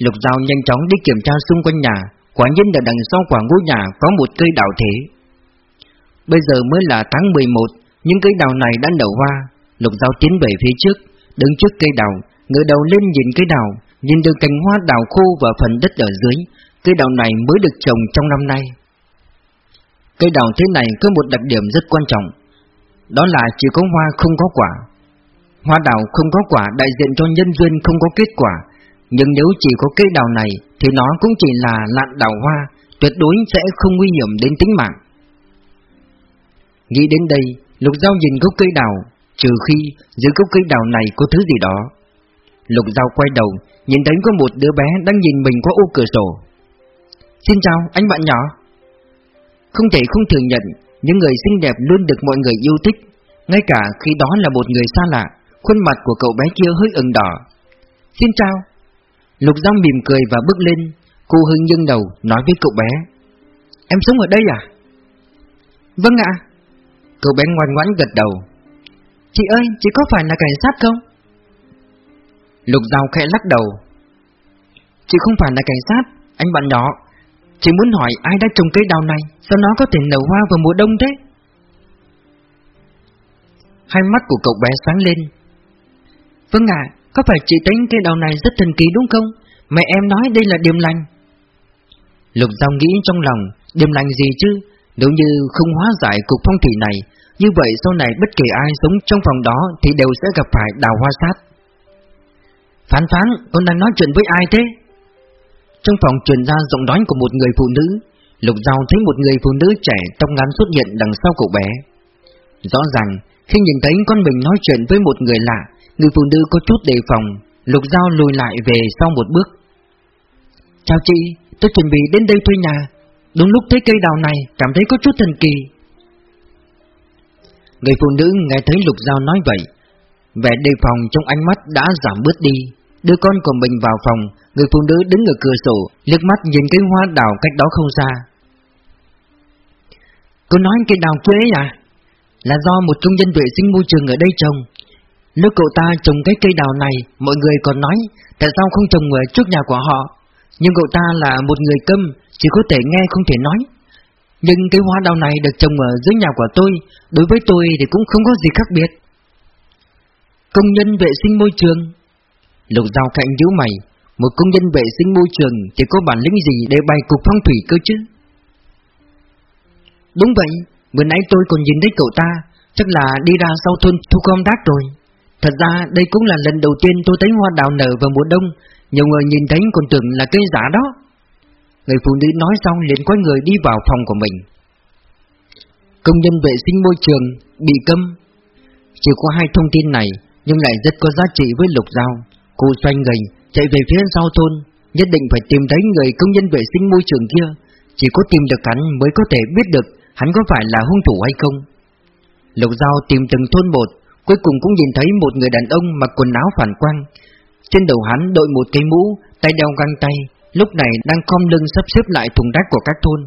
[SPEAKER 1] Lục Giao nhanh chóng đi kiểm tra xung quanh nhà, quả nhiên ở đằng sau quả ngôi nhà có một cây đào thế. Bây giờ mới là tháng 11, những cây đào này đã nở hoa, Lục Giao tiến về phía trước, đứng trước cây đào, ngửa đầu lên nhìn cây đào, nhìn được cành hoa đào khô và phần đất ở dưới, cây đào này mới được trồng trong năm nay. Cây đào thế này có một đặc điểm rất quan trọng, đó là chỉ có hoa không có quả. Hoa đào không có quả đại diện cho nhân duyên không có kết quả, nhưng nếu chỉ có cây đào này thì nó cũng chỉ là lạn đào hoa, tuyệt đối sẽ không nguy hiểm đến tính mạng. Nghĩ đến đây, Lục Giao nhìn gốc cây đào, trừ khi dưới gốc cây đào này có thứ gì đó. Lục Giao quay đầu, nhìn thấy có một đứa bé đang nhìn mình qua ô cửa sổ. Xin chào, anh bạn nhỏ. Không thể không thừa nhận, những người xinh đẹp luôn được mọi người yêu thích, ngay cả khi đó là một người xa lạ, khuôn mặt của cậu bé kia hơi ửng đỏ. Xin chào. Lục Giang mỉm cười và bước lên, cô hưng nhân đầu nói với cậu bé. Em sống ở đây à? Vâng ạ. Cậu bé ngoan ngoãn gật đầu. Chị ơi, chị có phải là cảnh sát không? Lục Giao khẽ lắc đầu. Chị không phải là cảnh sát, anh bạn nhỏ. Chỉ muốn hỏi ai đã trồng cây đào này? Sao nó có thể nở hoa vào mùa đông thế? Hai mắt của cậu bé sáng lên. Vâng ạ, Có phải chị tính cây đào này rất thần kỳ đúng không? Mẹ em nói đây là điềm lành. Lục Giao nghĩ trong lòng, Điềm lành gì chứ? Nếu như không hóa giải cục phong thủy này, Như vậy sau này bất kỳ ai sống trong phòng đó Thì đều sẽ gặp phải đào hoa sát. Phán phán, Con đang nói chuyện với ai thế? Trong phòng truyền ra giọng nói của một người phụ nữ, Lục Giao thấy một người phụ nữ trẻ trong ngắn xuất hiện đằng sau cậu bé. Rõ ràng, Khi nhìn thấy con mình nói chuyện với một người lạ, Người phụ nữ có chút đề phòng, Lục Giao lùi lại về sau một bước. Chào chị, Tôi chuẩn bị đến đây thuê nhà. Đúng lúc thấy cây đào này, Cảm thấy có chút thần kỳ. Người phụ nữ nghe thấy Lục Giao nói vậy, Vẻ đề phòng trong ánh mắt đã giảm bớt đi, Đưa con của mình vào phòng Người phụ nữ đứng ở cửa sổ, liếc mắt nhìn cái hoa đào cách đó không xa. Cô nói cây đào quế à? Là do một công nhân vệ sinh môi trường ở đây trồng. Lúc cậu ta trồng cái cây đào này, Mọi người còn nói, Tại sao không trồng ở trước nhà của họ? Nhưng cậu ta là một người câm, Chỉ có thể nghe không thể nói. Nhưng cái hoa đào này được trồng ở dưới nhà của tôi, Đối với tôi thì cũng không có gì khác biệt. Công nhân vệ sinh môi trường. Lục Giao cạnh nhíu mày. Một công nhân vệ sinh môi trường Thì có bản lĩnh gì để bày cục phong thủy cơ chứ? Đúng vậy, Bữa nãy tôi còn nhìn thấy cậu ta, Chắc là đi ra sau thôn thu gom rác rồi. Thật ra, đây cũng là lần đầu tiên tôi thấy hoa đào nở vào mùa đông. Nhiều người nhìn thấy còn tưởng là cây giả đó. Người phụ nữ nói xong liền quay người đi vào phòng của mình. Công nhân vệ sinh môi trường bị câm Chỉ có hai thông tin này, Nhưng lại rất có giá trị với lục giao. Cô xoay người chạy về phía sau thôn, Nhất định phải tìm thấy người công nhân vệ sinh môi trường kia. Chỉ có tìm được hắn mới có thể biết được Hắn có phải là hung thủ hay không. Lục giao tìm từng thôn một, Cuối cùng cũng nhìn thấy một người đàn ông mặc quần áo phản quang. Trên đầu hắn đội một cây mũ, Tay đeo găng tay, Lúc này đang khom lưng sắp xếp lại thùng rác của các thôn.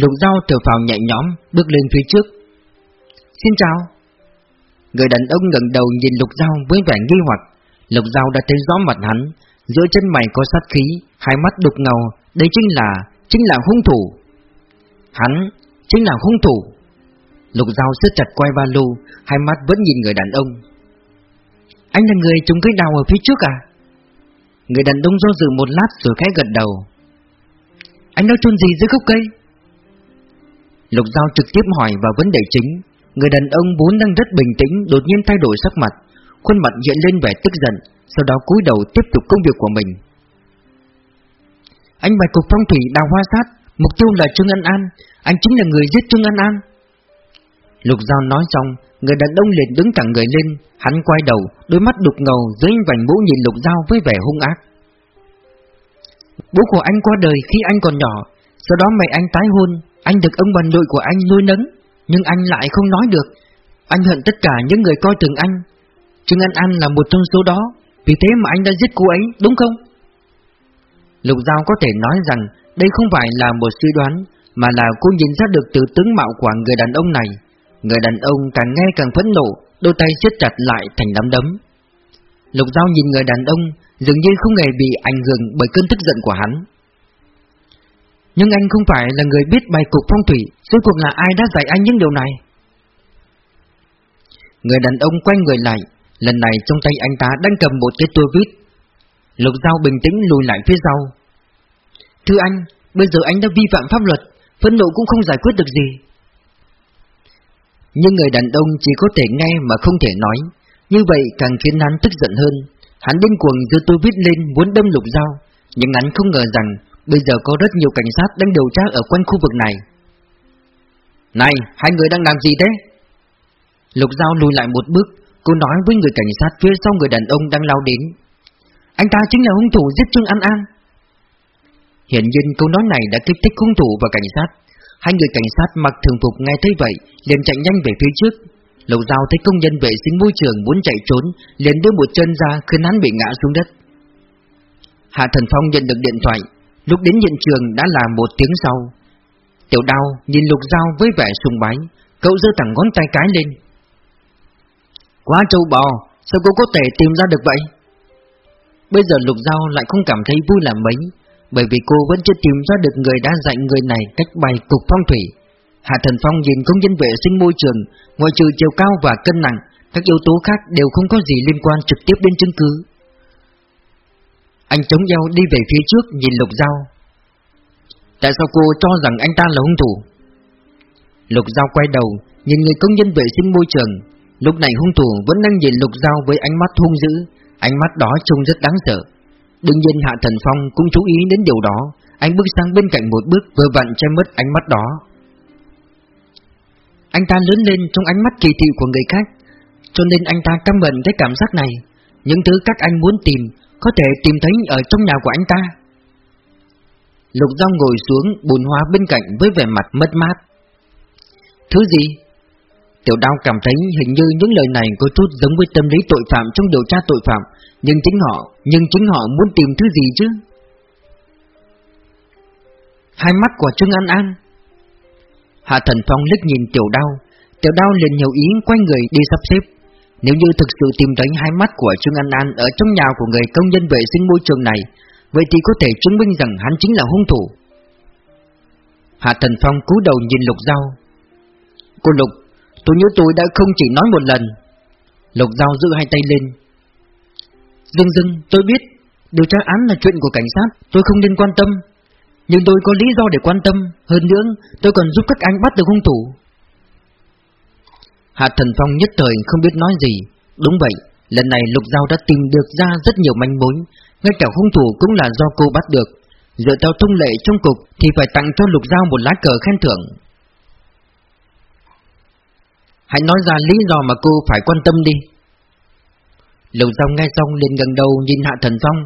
[SPEAKER 1] Lục giao thở phào nhẹ nhõm, Bước lên phía trước. Xin chào. Người đàn ông ngẩng đầu nhìn lục giao với vẻ nghi hoặc. Lục dao đã thấy rõ mặt hắn. Giữa chân mày có sát khí, Hai mắt đục ngầu. Đây chính là Chính là hung thủ. Hắn, Chính là hung thủ. Lục dao siết chặt quay ba lô, Hai mắt vẫn nhìn người đàn ông. Anh là người chúng cái đào ở phía trước à? Người đàn ông do dự một lát rồi khẽ gật đầu. Anh đã chôn gì dưới gốc cây? Lục Giao trực tiếp hỏi vào vấn đề chính. Người đàn ông vốn đang rất bình tĩnh, Đột nhiên thay đổi sắc mặt. Khuôn mặt hiện lên vẻ tức giận, Sau đó cúi đầu tiếp tục công việc của mình. Anh bài cục phong thủy đào hoa sát, Mục tiêu là Trương An An, Anh chính là người giết Trương An An. Lục Giao nói xong, Người đàn ông liền đứng thẳng người lên, Hắn quay đầu, Đôi mắt đục ngầu dưới vành mũ nhìn Lục Giao với vẻ hung ác. Bố của anh qua đời khi anh còn nhỏ, Sau đó mẹ anh tái hôn, Anh được ông bà nội của anh nuôi nấng, Nhưng anh lại không nói được. Anh hận tất cả những người coi thường anh Trương An An là một trong số đó. Vì thế mà anh đã giết cô ấy, đúng không? Lục Giao có thể nói rằng Đây không phải là một suy đoán, Mà là cô nhìn ra được từ tướng mạo của người đàn ông này. Người đàn ông càng nghe càng phẫn nộ, Đôi tay siết chặt lại thành nắm đấm. Lục Giao nhìn người đàn ông, Dường như không hề bị ảnh hưởng bởi cơn tức giận của hắn. Nhưng anh không phải là người biết bài cục phong thủy, Suốt cuộc là ai đã dạy anh những điều này? Người đàn ông quay người lại Lần này trong tay anh ta đang cầm một cái tua vít. Lục Giao bình tĩnh lùi lại phía sau. Thưa anh Bây giờ anh đã vi phạm pháp luật phân nộ cũng không giải quyết được gì. Nhưng người đàn ông chỉ có thể nghe mà không thể nói. Như vậy càng khiến hắn tức giận hơn. Hắn điên cuồng giơ tôi viết lên muốn đâm lục dao Nhưng hắn không ngờ rằng Bây giờ có rất nhiều cảnh sát đang điều tra ở quanh khu vực này. Này, hai người đang làm gì thế? Lục dao lùi lại một bước Cô nói với người cảnh sát phía sau người đàn ông đang lao đến. Anh ta chính là hung thủ giết Trương An An. Hiện nhiên câu nói này đã kích thích hung thủ và cảnh sát. Hai người cảnh sát mặc thường phục nghe thấy vậy, liền chạy nhanh về phía trước. Lầu dao thấy công nhân vệ sinh môi trường muốn chạy trốn, liền đưa một chân ra, khiến hắn bị ngã xuống đất. Hạ Thần Phong nhận được điện thoại, Lúc đến hiện trường đã là một tiếng sau. Tiểu đao nhìn lục dao với vẻ sùng bái, Cậu giơ thẳng ngón tay cái lên. Quá trâu bò, Sao cô có thể tìm ra được vậy? Bây giờ lục dao lại không cảm thấy vui làm mấy Bởi vì cô vẫn chưa tìm ra được người đã dạy người này cách bày cục phong thủy. Hạ Thần Phong nhìn công nhân vệ sinh môi trường ngoài trừ chiều cao và cân nặng, Các yếu tố khác đều không có gì liên quan trực tiếp đến chứng cứ. Anh chống nhau đi về phía trước, nhìn Lục Giao. Tại sao cô cho rằng anh ta là hung thủ? Lục Giao quay đầu, Nhìn người công nhân vệ sinh môi trường. Lúc này hung thủ vẫn đang nhìn Lục Giao với ánh mắt hung dữ, Ánh mắt đó trông rất đáng sợ. Đương nhiên Hạ Thần Phong cũng chú ý đến điều đó, Anh bước sang bên cạnh một bước vừa vặn che mất ánh mắt đó. Anh ta lớn lên trong ánh mắt kỳ thị của người khác, Cho nên anh ta căm hận cái cảm giác này. Những thứ các anh muốn tìm, Có thể tìm thấy ở trong nhà của anh ta. Lục Giao ngồi xuống, bùn hoa bên cạnh với vẻ mặt mất mát. Thứ gì? Tiểu đao cảm thấy hình như những lời này có chút giống với tâm lý tội phạm trong điều tra tội phạm Nhưng chính họ, nhưng chính họ muốn tìm thứ gì chứ? Hai mắt của Trương An An. Hạ Thần Phong liếc nhìn tiểu đao. Tiểu đao liền nhiều ý quay người đi sắp xếp. Nếu như thực sự tìm thấy hai mắt của Trương An An ở trong nhà của người công nhân vệ sinh môi trường này Vậy thì có thể chứng minh rằng hắn chính là hung thủ. Hạ Thần Phong cúi đầu nhìn Lục Giao. Cô Lục, tôi nhớ tôi đã không chỉ nói một lần. Lục Giao giữ hai tay lên. Dưng dưng, tôi biết Điều tra án là chuyện của cảnh sát Tôi không nên quan tâm. Nhưng tôi có lý do để quan tâm Hơn nữa, tôi còn giúp các anh bắt được hung thủ. Hạ Thần Phong nhất thời không biết nói gì. Đúng vậy, lần này Lục Giao đã tìm được ra rất nhiều manh mối ngay cả hung thủ cũng là do cô bắt được. Dựa theo thông lệ trong cục Thì phải tặng cho Lục Giao một lá cờ khen thưởng. Hãy nói ra lý do mà cô phải quan tâm đi. Lục Giao nghe xong liền gần đầu nhìn Hạ Thần Phong,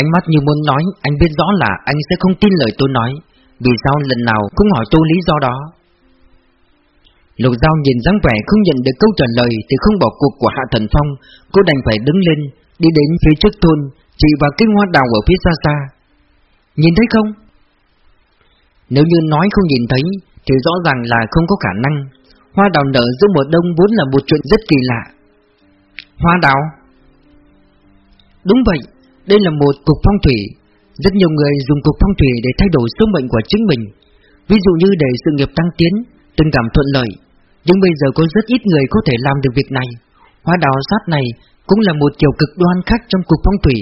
[SPEAKER 1] Ánh mắt như muốn nói, Anh biết rõ là anh sẽ không tin lời tôi nói, Vì sao lần nào cũng hỏi tôi lý do đó? Lục Giao nhìn dáng vẻ không nhận được câu trả lời Thì không bỏ cuộc của Hạ Thần Phong, Cô đành phải đứng lên, Đi đến phía trước thôn, Chỉ vào cái hoa đào ở phía xa xa. Nhìn thấy không? Nếu như nói không nhìn thấy Thì rõ ràng là không có khả năng. Hoa đào nở giữa mùa đông vốn là một chuyện rất kỳ lạ. Hoa đào. Đúng vậy, đây là một cục phong thủy. Rất nhiều người dùng cục phong thủy để thay đổi số mệnh của chính mình. Ví dụ như để sự nghiệp tăng tiến, tình cảm thuận lợi. Nhưng bây giờ có rất ít người có thể làm được việc này. Hoa đào sát này cũng là một kiểu cực đoan khác trong cục phong thủy.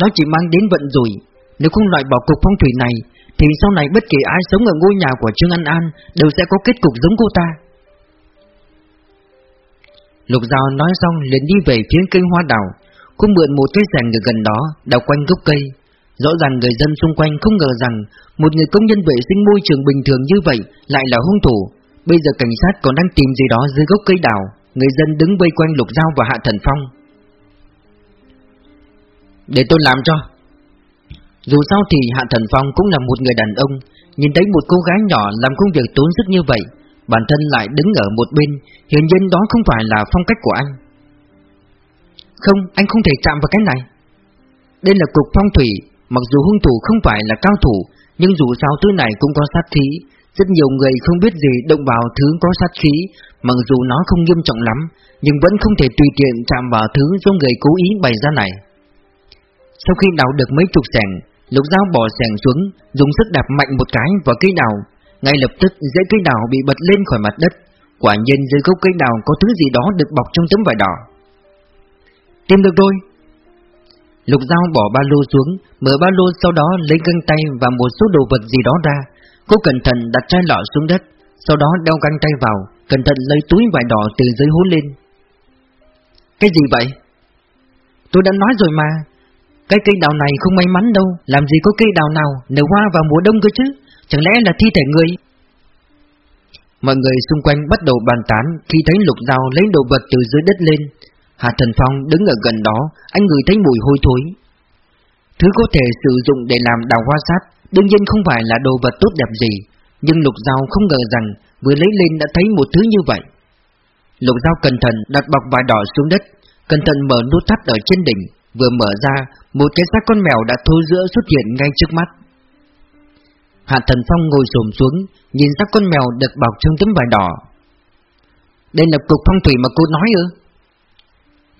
[SPEAKER 1] Nó chỉ mang đến vận rủi. Nếu không loại bỏ cục phong thủy này Thì sau này bất kỳ ai sống ở ngôi nhà của Trương An An Đều sẽ có kết cục giống cô ta. Lục Giao nói xong liền đi về phía cây hoa đào. Cô mượn một cái rèn ở gần đó, Đào quanh gốc cây. Rõ ràng người dân xung quanh không ngờ rằng Một người công nhân vệ sinh môi trường bình thường như vậy Lại là hung thủ. Bây giờ cảnh sát còn đang tìm gì đó dưới gốc cây đào, Người dân đứng vây quanh Lục Giao và Hạ Thần Phong. Để tôi làm cho. Dù sao thì Hạ Thần Phong cũng là một người đàn ông, Nhìn thấy một cô gái nhỏ làm công việc tốn sức như vậy Bản thân lại đứng ở một bên Hiển nhiên đó không phải là phong cách của anh. Không, anh không thể chạm vào cái này. Đây là cục phong thủy Mặc dù hung thủ không phải là cao thủ Nhưng dù sao thứ này cũng có sát khí. Rất nhiều người không biết gì động vào thứ có sát khí Mặc dù nó không nghiêm trọng lắm Nhưng vẫn không thể tùy tiện chạm vào thứ do người cố ý bày ra này. Sau khi đào được mấy chục sẻng Lục dao bỏ sẻng xuống Dùng sức đạp mạnh một cái vào cây đào ngay lập tức rễ cây đào bị bật lên khỏi mặt đất. Quả nhiên, dưới gốc cây đào có thứ gì đó được bọc trong tấm vải đỏ. Tìm được rồi. Lục dao bỏ ba lô xuống, Mở ba lô sau đó lấy găng tay và một số đồ vật gì đó ra. Cô cẩn thận đặt chai lọ xuống đất, Sau đó đeo găng tay vào, Cẩn thận lấy túi vải đỏ từ dưới hố lên. Cái gì vậy? Tôi đã nói rồi mà. Cái cây đào này không may mắn đâu, Làm gì có cây đào nào, nở hoa vào mùa đông cơ chứ. Chẳng lẽ là thi thể người? Mọi người xung quanh bắt đầu bàn tán Khi thấy lục dao lấy đồ vật từ dưới đất lên. Hạ Thần Phong đứng ở gần đó, Anh người thấy mùi hôi thối. Thứ có thể sử dụng để làm đào hoa sát Đương nhiên không phải là đồ vật tốt đẹp gì, Nhưng lục dao không ngờ rằng Vừa lấy lên đã thấy một thứ như vậy. Lục dao cẩn thận đặt bọc vải đỏ xuống đất, Cẩn thận mở nút thắt ở trên đỉnh, Vừa mở ra, Một cái xác con mèo đã thối giữa xuất hiện ngay trước mắt. Hạ Thần Phong ngồi xổm xuống, nhìn sắc con mèo được bọc trong tấm vải đỏ. Đây là cục phong thủy mà cô nói ư?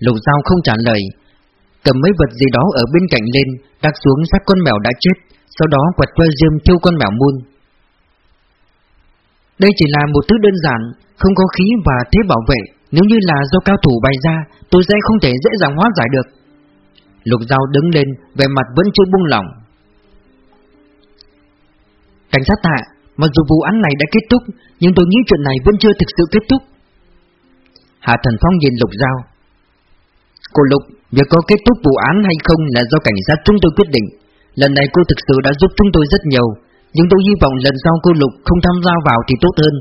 [SPEAKER 1] Lục Giao không trả lời, cầm mấy vật gì đó ở bên cạnh lên, đặt xuống sắc con mèo đã chết, Sau đó quật qua diêm thiêu con mèo muôn. Đây chỉ là một thứ đơn giản Không có khí và thế bảo vệ. Nếu như là do cao thủ bày ra Tôi sẽ không thể dễ dàng hóa giải được. Lục Giao đứng lên Về mặt vẫn chưa buông lỏng. Cảnh sát hạ Mặc dù vụ án này đã kết thúc, Nhưng tôi nghĩ chuyện này vẫn chưa thực sự kết thúc. Hạ Thần Phong nhìn Lục Giao. Cô Lục, Việc có kết thúc vụ án hay không là do cảnh sát chúng tôi quyết định. Lần này cô thực sự đã giúp chúng tôi rất nhiều, Nhưng tôi hy vọng lần sau cô Lục không tham gia vào thì tốt hơn.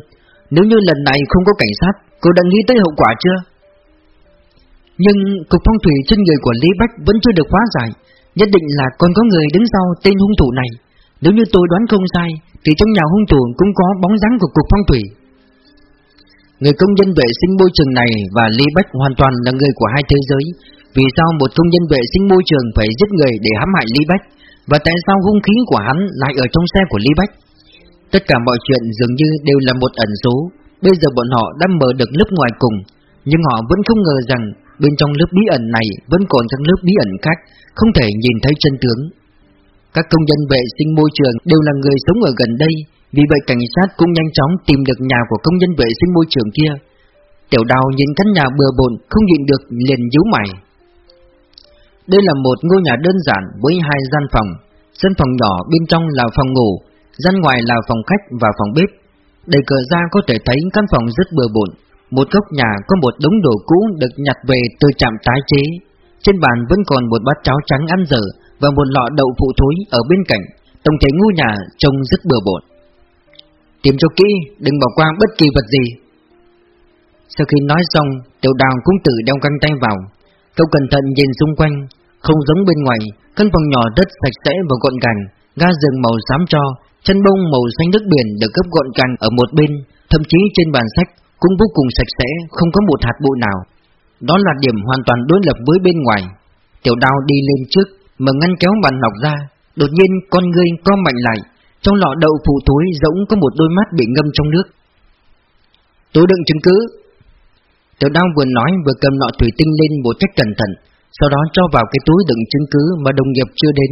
[SPEAKER 1] Nếu như lần này không có cảnh sát, Cô đã nghĩ tới hậu quả chưa? Nhưng cục phong thủy trên người của Lý Bách vẫn chưa được hóa giải, Nhất định là còn có người đứng sau tên hung thủ này. Nếu như tôi đoán không sai, Thì trong nhà hung thủ cũng có bóng dáng của cục phong thủy. Người công nhân vệ sinh môi trường này và Lý Bách hoàn toàn là người của hai thế giới. Vì sao một công nhân vệ sinh môi trường phải giết người để hãm hại Lý Bách? Và tại sao hung khí của hắn lại ở trong xe của Lý Bách? Tất cả mọi chuyện dường như đều là một ẩn số. Bây giờ bọn họ đã mở được lớp ngoài cùng, Nhưng họ vẫn không ngờ rằng Bên trong lớp bí ẩn này vẫn còn các lớp bí ẩn khác, Không thể nhìn thấy chân tướng. Các công nhân vệ sinh môi trường đều là người sống ở gần đây, Vì vậy cảnh sát cũng nhanh chóng tìm được nhà của công nhân vệ sinh môi trường kia. Tiểu đào nhìn căn nhà bừa bộn, không nhịn được, liền nhíu mày. Đây là một ngôi nhà đơn giản với hai gian phòng. Sân phòng nhỏ bên trong là phòng ngủ, Gian ngoài là phòng khách và phòng bếp. Đẩy cửa ra có thể thấy căn phòng rất bừa bộn. Một góc nhà có một đống đồ cũ được nhặt về từ trạm tái chế. Trên bàn vẫn còn một bát cháo trắng ăn dở và một lọ đậu phụ thối ở bên cạnh. Tổng thể ngôi nhà trông rất bừa bộn. Tìm cho kỹ, đừng bỏ qua bất kỳ vật gì. Sau khi nói xong, tiểu đào cũng tự đeo găng tay vào. Cậu cẩn thận nhìn xung quanh, không giống bên ngoài, căn phòng nhỏ rất sạch sẽ và gọn gàng, ga giường màu xám cho, chân bông màu xanh nước biển được gấp gọn gàng ở một bên, thậm chí trên bàn sách cũng vô cùng sạch sẽ, không có một hạt bụi nào. Đó là điểm hoàn toàn đối lập với bên ngoài. Tiểu đao đi lên trước, mở ngăn kéo bàn học ra, đột nhiên con ngươi co mạnh lại, trong lọ đậu phụ túi rỗng có một đôi mắt bị ngâm trong nước. Tôi đựng chứng cứ. Tiểu đao vừa nói vừa cầm lọ thủy tinh lên một cách cẩn thận, sau đó cho vào cái túi đựng chứng cứ mà đồng nghiệp chưa đến.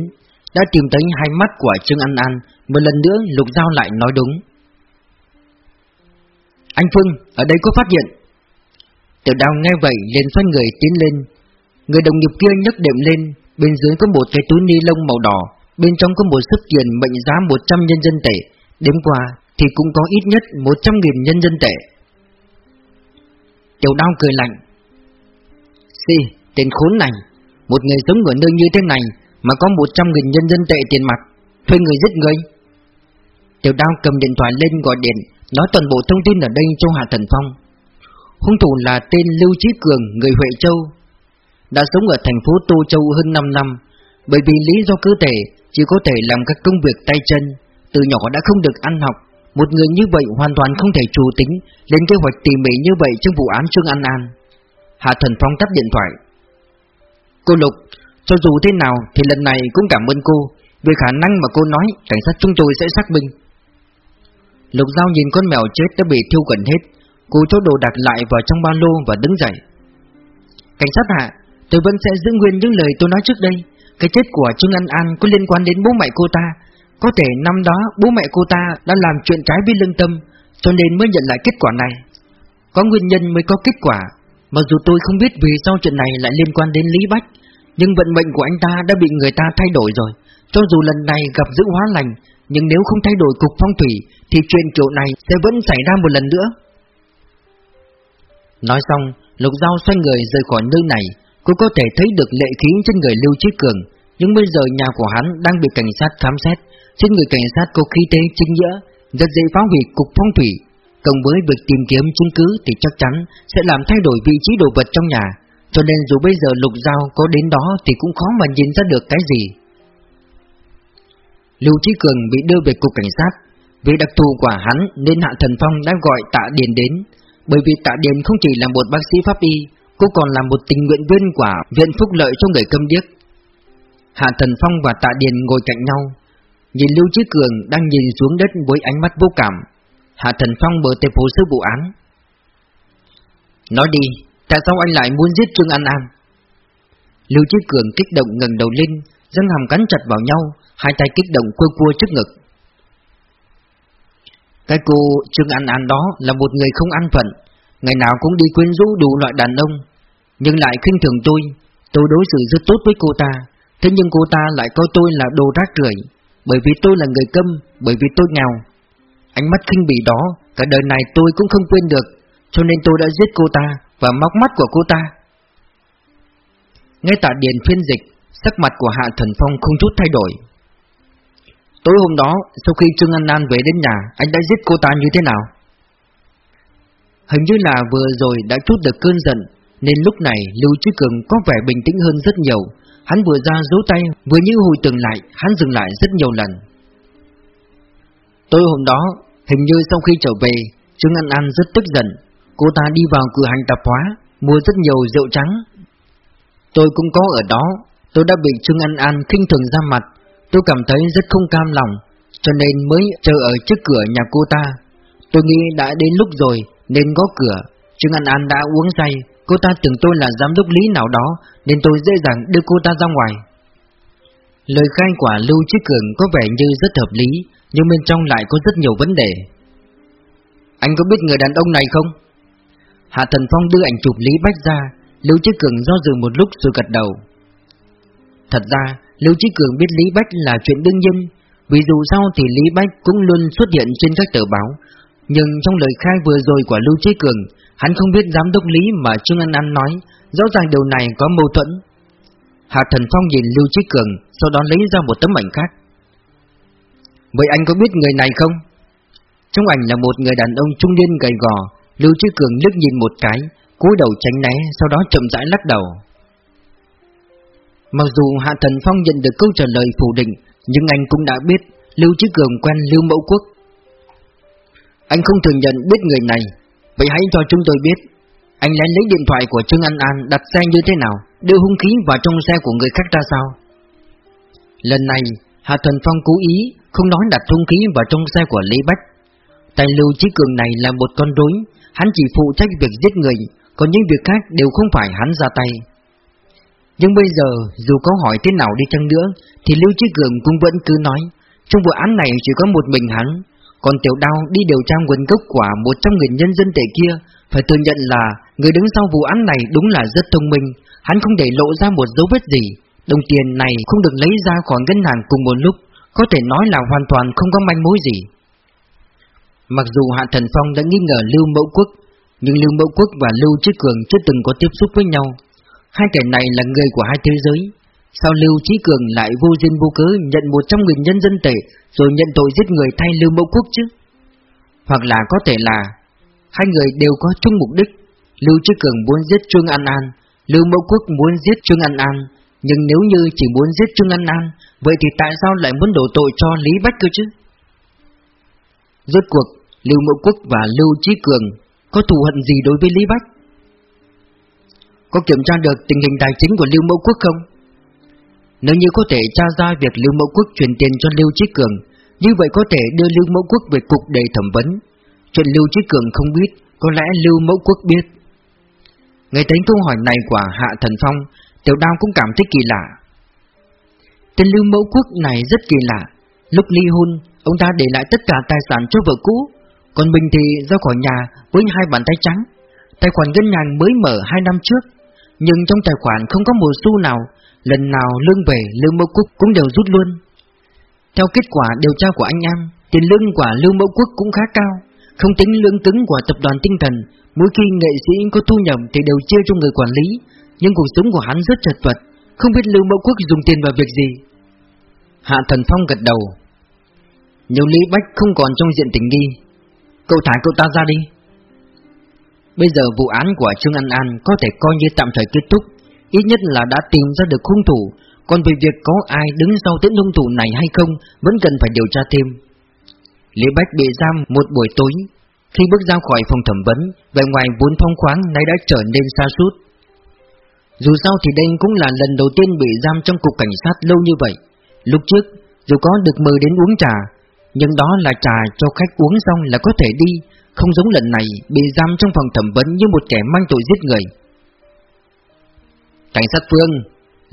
[SPEAKER 1] Đã tìm thấy hai mắt của Trương An An, một lần nữa Lục Giao lại nói đúng. Anh Phương, ở đây có phát hiện Tiểu đào nghe vậy liền xoay người tiến lên Người đồng nghiệp kia nhấc đệm lên Bên dưới có một cái túi ni lông màu đỏ Bên trong có một sức tiền mệnh giá 100 nhân dân tệ. Đếm qua thì cũng có ít nhất 100 nghìn nhân dân tệ. Tiểu đao cười lạnh. Xì, tên khốn này Một người sống ở nơi như thế này Mà có 100 nghìn nhân dân tệ tiền mặt Thuê người giết người. Tiểu đao cầm điện thoại lên gọi điện Nói toàn bộ thông tin ở đây cho Hạ Thần Phong. Hung thủ là tên Lưu Chí Cường, người Huệ Châu. Đã sống ở thành phố Tô Châu hơn 5 năm. Bởi vì lý do cơ thể Chỉ có thể làm các công việc tay chân, Từ nhỏ đã không được ăn học. Một người như vậy hoàn toàn không thể chủ tính Lên kế hoạch tỉ mỉ như vậy trong vụ án Trương An An. Hạ Thần Phong tắt điện thoại. Cô Lục, Cho dù thế nào thì lần này cũng cảm ơn cô. Về khả năng mà cô nói, Cảnh sát chúng tôi sẽ xác minh. Lục Giao nhìn con mèo chết đã bị thiêu gần hết. Cô cho đồ đặt lại vào trong ba lô và đứng dậy. Cảnh sát hạ Tôi vẫn sẽ giữ nguyên những lời tôi nói trước đây. Cái chết của Trương An An có liên quan đến bố mẹ cô ta. Có thể năm đó, bố mẹ cô ta đã làm chuyện trái với lương tâm, Cho nên mới nhận lại kết quả này. Có nguyên nhân mới có kết quả. Mặc dù tôi không biết vì sao chuyện này lại liên quan đến Lý Bách, Nhưng vận mệnh của anh ta đã bị người ta thay đổi rồi. Cho dù lần này gặp giữ hóa lành, nhưng nếu không thay đổi cục phong thủy, Thì chuyện kiểu này sẽ vẫn xảy ra một lần nữa. Nói xong, Lục Giao xoay người rời khỏi nơi này Cô có thể thấy được lệ khí trên người Lưu Chí Cường, Nhưng bây giờ nhà của hắn đang bị cảnh sát khám xét. Trên người cảnh sát có khí thế chính nghĩa, Rất dễ phá hủy cục phong thủy. Cộng với việc tìm kiếm chứng cứ thì chắc chắn sẽ làm thay đổi vị trí đồ vật trong nhà. Cho nên dù bây giờ Lục Giao có đến đó thì cũng khó mà nhìn ra được cái gì. Lưu Chí Cường bị đưa về cục cảnh sát. Vì đặc thù của hắn nên Hạ Thần Phong đã gọi Tạ Điền đến. Bởi vì Tạ Điền không chỉ là một bác sĩ pháp y Cô còn là một tình nguyện viên của Viện Phúc Lợi cho người câm điếc Hạ Thần Phong và Tạ Điền ngồi cạnh nhau Nhìn Lưu chí Cường đang nhìn xuống đất với ánh mắt vô cảm Hạ Thần Phong mở tệp hồ sơ vụ án Nói đi, tại sao anh lại muốn giết Trương An An? Lưu chí Cường kích động ngẩng đầu lên, răng hàm cắn chặt vào nhau, hai tay kích động cua cua trước ngực. Cái cô Trương An An đó là một người không an phận, ngày nào cũng đi quyến rũ đủ loại đàn ông, nhưng lại khinh thường tôi. Tôi đối xử rất tốt với cô ta, thế nhưng cô ta lại coi tôi là đồ rác rưởi, bởi vì tôi là người câm, bởi vì tôi nghèo. Ánh mắt khinh bỉ đó, cả đời này tôi cũng không quên được, cho nên tôi đã giết cô ta và móc mắt của cô ta. Ngay tại điền phiên dịch, sắc mặt của Hạ Thần Phong không chút thay đổi. Tối hôm đó, sau khi Trương An An về đến nhà, anh đã giết cô ta như thế nào? Hình như là vừa rồi đã chút được cơn giận, nên lúc này Lưu Chí Cường có vẻ bình tĩnh hơn rất nhiều. Hắn vừa ra dấu tay, vừa như hồi tưởng lại, hắn dừng lại rất nhiều lần. Tối hôm đó, hình như sau khi trở về, Trương An An rất tức giận. Cô ta đi vào cửa hàng tạp hóa, mua rất nhiều rượu trắng. Tôi cũng có ở đó, tôi đã bị Trương An An kinh thường ra mặt, Tôi cảm thấy rất không cam lòng, cho nên mới chờ ở trước cửa nhà cô ta. Tôi nghĩ đã đến lúc rồi, nên có cửa. Trương An An đã uống say, cô ta tưởng tôi là giám đốc lý nào đó, nên tôi dễ dàng đưa cô ta ra ngoài. Lời khai của Lưu Chí Cường có vẻ như rất hợp lý, nhưng bên trong lại có rất nhiều vấn đề. Anh có biết người đàn ông này không? Hạ Thần Phong đưa ảnh chụp Lý Bách ra, Lưu Chí Cường do dự một lúc rồi gật đầu. Thật ra, Lưu Chí Cường biết Lý Bách là chuyện đương nhiên, vì dù sao thì Lý Bách cũng luôn xuất hiện trên các tờ báo. Nhưng trong lời khai vừa rồi của Lưu Chí Cường, hắn không biết giám đốc Lý mà Trương An An nói, rõ ràng điều này có mâu thuẫn. Hạ Thần Phong nhìn Lưu Chí Cường, sau đó lấy ra một tấm ảnh khác. Vậy anh có biết người này không? Trong ảnh là một người đàn ông trung niên gầy gò, Lưu Chí Cường liếc nhìn một cái, cúi đầu tránh né, sau đó chậm rãi lắc đầu. Mặc dù Hạ Thần Phong nhận được câu trả lời phủ định, nhưng anh cũng đã biết Lưu Chí Cường quen Lưu Mẫu Quốc. Anh không thừa nhận biết người này, vậy hãy cho chúng tôi biết. Anh lén lấy điện thoại của Trương An An đặt xe như thế nào, đưa hung khí vào trong xe của người khác ra sao? Lần này, Hạ Thần Phong cố ý không nói đặt hung khí vào trong xe của Lý Bách. tài Lưu trí Cường này là một con rối, hắn chỉ phụ trách việc giết người, còn những việc khác đều không phải hắn ra tay. Nhưng bây giờ dù có hỏi thế nào đi chăng nữa Thì Lưu Chí Cường cũng vẫn cứ nói Trong vụ án này chỉ có một mình hắn còn Tiểu Đao đi điều tra nguồn gốc của một trong người nhân dân tệ kia, Phải thừa nhận là người đứng sau vụ án này đúng là rất thông minh. Hắn không để lộ ra một dấu vết gì. Đồng tiền này không được lấy ra khỏi ngân hàng cùng một lúc, Có thể nói là hoàn toàn không có manh mối gì. Mặc dù Hạ Thần Phong đã nghi ngờ Lưu Mẫu Quốc, Nhưng Lưu Mẫu Quốc và Lưu Chí Cường chưa từng có tiếp xúc với nhau. Hai kẻ này là người của hai thế giới. Sao Lưu Chí Cường lại vô duyên vô cớ nhận một trăm nghìn nhân dân tệ, Rồi nhận tội giết người thay Lưu Mẫu Quốc chứ? Hoặc là có thể là Hai người đều có chung mục đích. Lưu Chí Cường muốn giết Trương An An, Lưu Mẫu Quốc muốn giết Trương An An. Nhưng nếu như chỉ muốn giết Trương An An, Vậy thì tại sao lại muốn đổ tội cho Lý Bách cơ chứ? Rốt cuộc, Lưu Mẫu Quốc và Lưu Chí Cường Có thù hận gì đối với Lý Bách? Có kiểm tra được tình hình tài chính của Lưu Mẫu Quốc không? Nếu như có thể tra ra việc Lưu Mẫu Quốc chuyển tiền cho Lưu Chí Cường, như vậy có thể đưa Lưu Mẫu Quốc về cục để thẩm vấn. Chuyện Lưu Chí Cường không biết, có lẽ Lưu Mẫu Quốc biết. Nghe thấy câu hỏi này của Hạ Thần Phong, Tiểu Đao cũng cảm thấy kỳ lạ. Tên Lưu Mẫu Quốc này rất kỳ lạ. Lúc ly hôn, ông ta để lại tất cả tài sản cho vợ cũ, còn mình thì ra khỏi nhà với hai bàn tay trắng. Tài khoản ngân hàng mới mở hai năm trước, nhưng trong tài khoản không có một xu nào, lần nào lương về Lương Mẫu Quốc cũng đều rút luôn. Theo kết quả điều tra của anh em, tiền lương của Lương Mẫu Quốc cũng khá cao, không tính lương cứng của tập đoàn tinh thần, mỗi khi nghệ sĩ có thu nhập thì đều chia cho người quản lý, nhưng cuộc sống của hắn rất chật vật, không biết Lương Mẫu Quốc dùng tiền vào việc gì. Hạ Thần Phong gật đầu. Nhiều Lý Bách không còn trong diện tình nghi, cậu thả cậu ta ra đi. Bây giờ vụ án của Trương An An có thể coi như tạm thời kết thúc, ít nhất là đã tìm ra được hung thủ, còn về việc có ai đứng sau tên hung thủ này hay không vẫn cần phải điều tra thêm. Lý Bách bị giam một buổi tối, khi bước ra khỏi phòng thẩm vấn, vẻ ngoài vốn phong khoáng nay đã trở nên xa sút. Dù sao thì đây cũng là lần đầu tiên bị giam trong cục cảnh sát lâu như vậy. Lúc trước, dù có được mời đến uống trà, nhưng đó là trà cho khách uống xong là có thể đi, không giống lần này bị giam trong phòng thẩm vấn như một kẻ mang tội giết người. Cảnh sát Phương,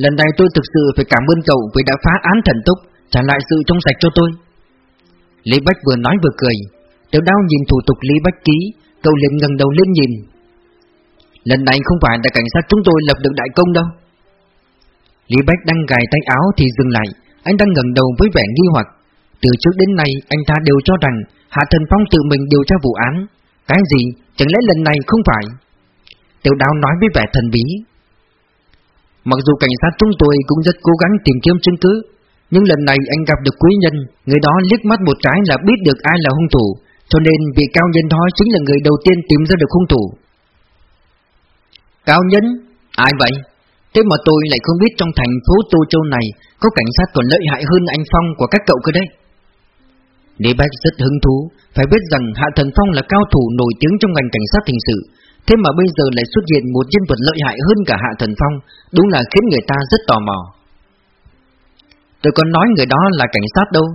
[SPEAKER 1] lần này tôi thực sự phải cảm ơn cậu vì đã phá án thần tốc, trả lại sự trong sạch cho tôi. Lý Bách vừa nói vừa cười, Tiểu đao nhìn thủ tục Lý Bách ký, cậu liền ngẩng đầu lên nhìn. Lần này không phải là cảnh sát chúng tôi lập được đại công đâu. Lý Bách đang gài tay áo thì dừng lại, anh đang ngẩng đầu với vẻ nghi hoặc. Từ trước đến nay anh ta đều cho rằng Hạ Thần Phong tự mình điều tra vụ án. Cái gì? Chẳng lẽ lần này không phải? Tiểu đao nói với vẻ thần bí. Mặc dù cảnh sát chúng tôi cũng rất cố gắng tìm kiếm chứng cứ, nhưng lần này anh gặp được quý nhân, người đó liếc mắt một cái là biết được ai là hung thủ, cho nên vị cao nhân đó chính là người đầu tiên tìm ra được hung thủ. Cao nhân? Ai vậy? Thế mà tôi lại không biết trong thành phố Tô Châu này có cảnh sát còn lợi hại hơn anh Phong của các cậu cơ đấy. Lý Bách rất hứng thú, phải biết rằng Hạ Thần Phong là cao thủ nổi tiếng trong ngành cảnh sát hình sự, thế mà bây giờ lại xuất hiện một nhân vật lợi hại hơn cả Hạ Thần Phong, đúng là khiến người ta rất tò mò. Tôi còn nói người đó là cảnh sát đâu,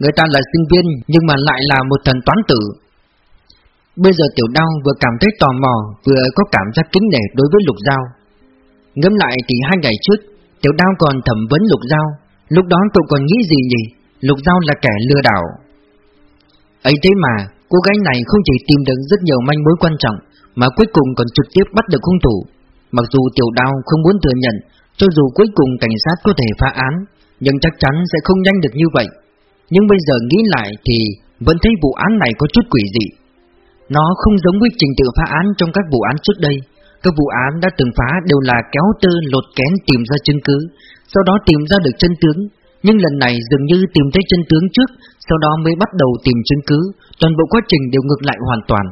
[SPEAKER 1] người ta là sinh viên nhưng mà lại là một thần toán tử. Bây giờ Tiểu Đao vừa cảm thấy tò mò, vừa có cảm giác kính nể đối với Lục Giao. Ngẫm lại thì hai ngày trước, Tiểu Đao còn thẩm vấn Lục Giao, lúc đó cậu còn nghĩ gì nhỉ? Lục Giao là kẻ lừa đảo, ấy thế mà, cô gái này không chỉ tìm được rất nhiều manh mối quan trọng, mà cuối cùng còn trực tiếp bắt được hung thủ. Mặc dù tiểu đao không muốn thừa nhận, cho dù cuối cùng cảnh sát có thể phá án, nhưng chắc chắn sẽ không nhanh được như vậy. Nhưng bây giờ nghĩ lại thì vẫn thấy vụ án này có chút quỷ dị. Nó không giống với trình tự phá án trong các vụ án trước đây. Các vụ án đã từng phá đều là kéo tơ lột kén tìm ra chứng cứ, sau đó tìm ra được chân tướng, nhưng lần này dường như tìm thấy chân tướng trước, sau đó mới bắt đầu tìm chứng cứ, toàn bộ quá trình đều ngược lại hoàn toàn.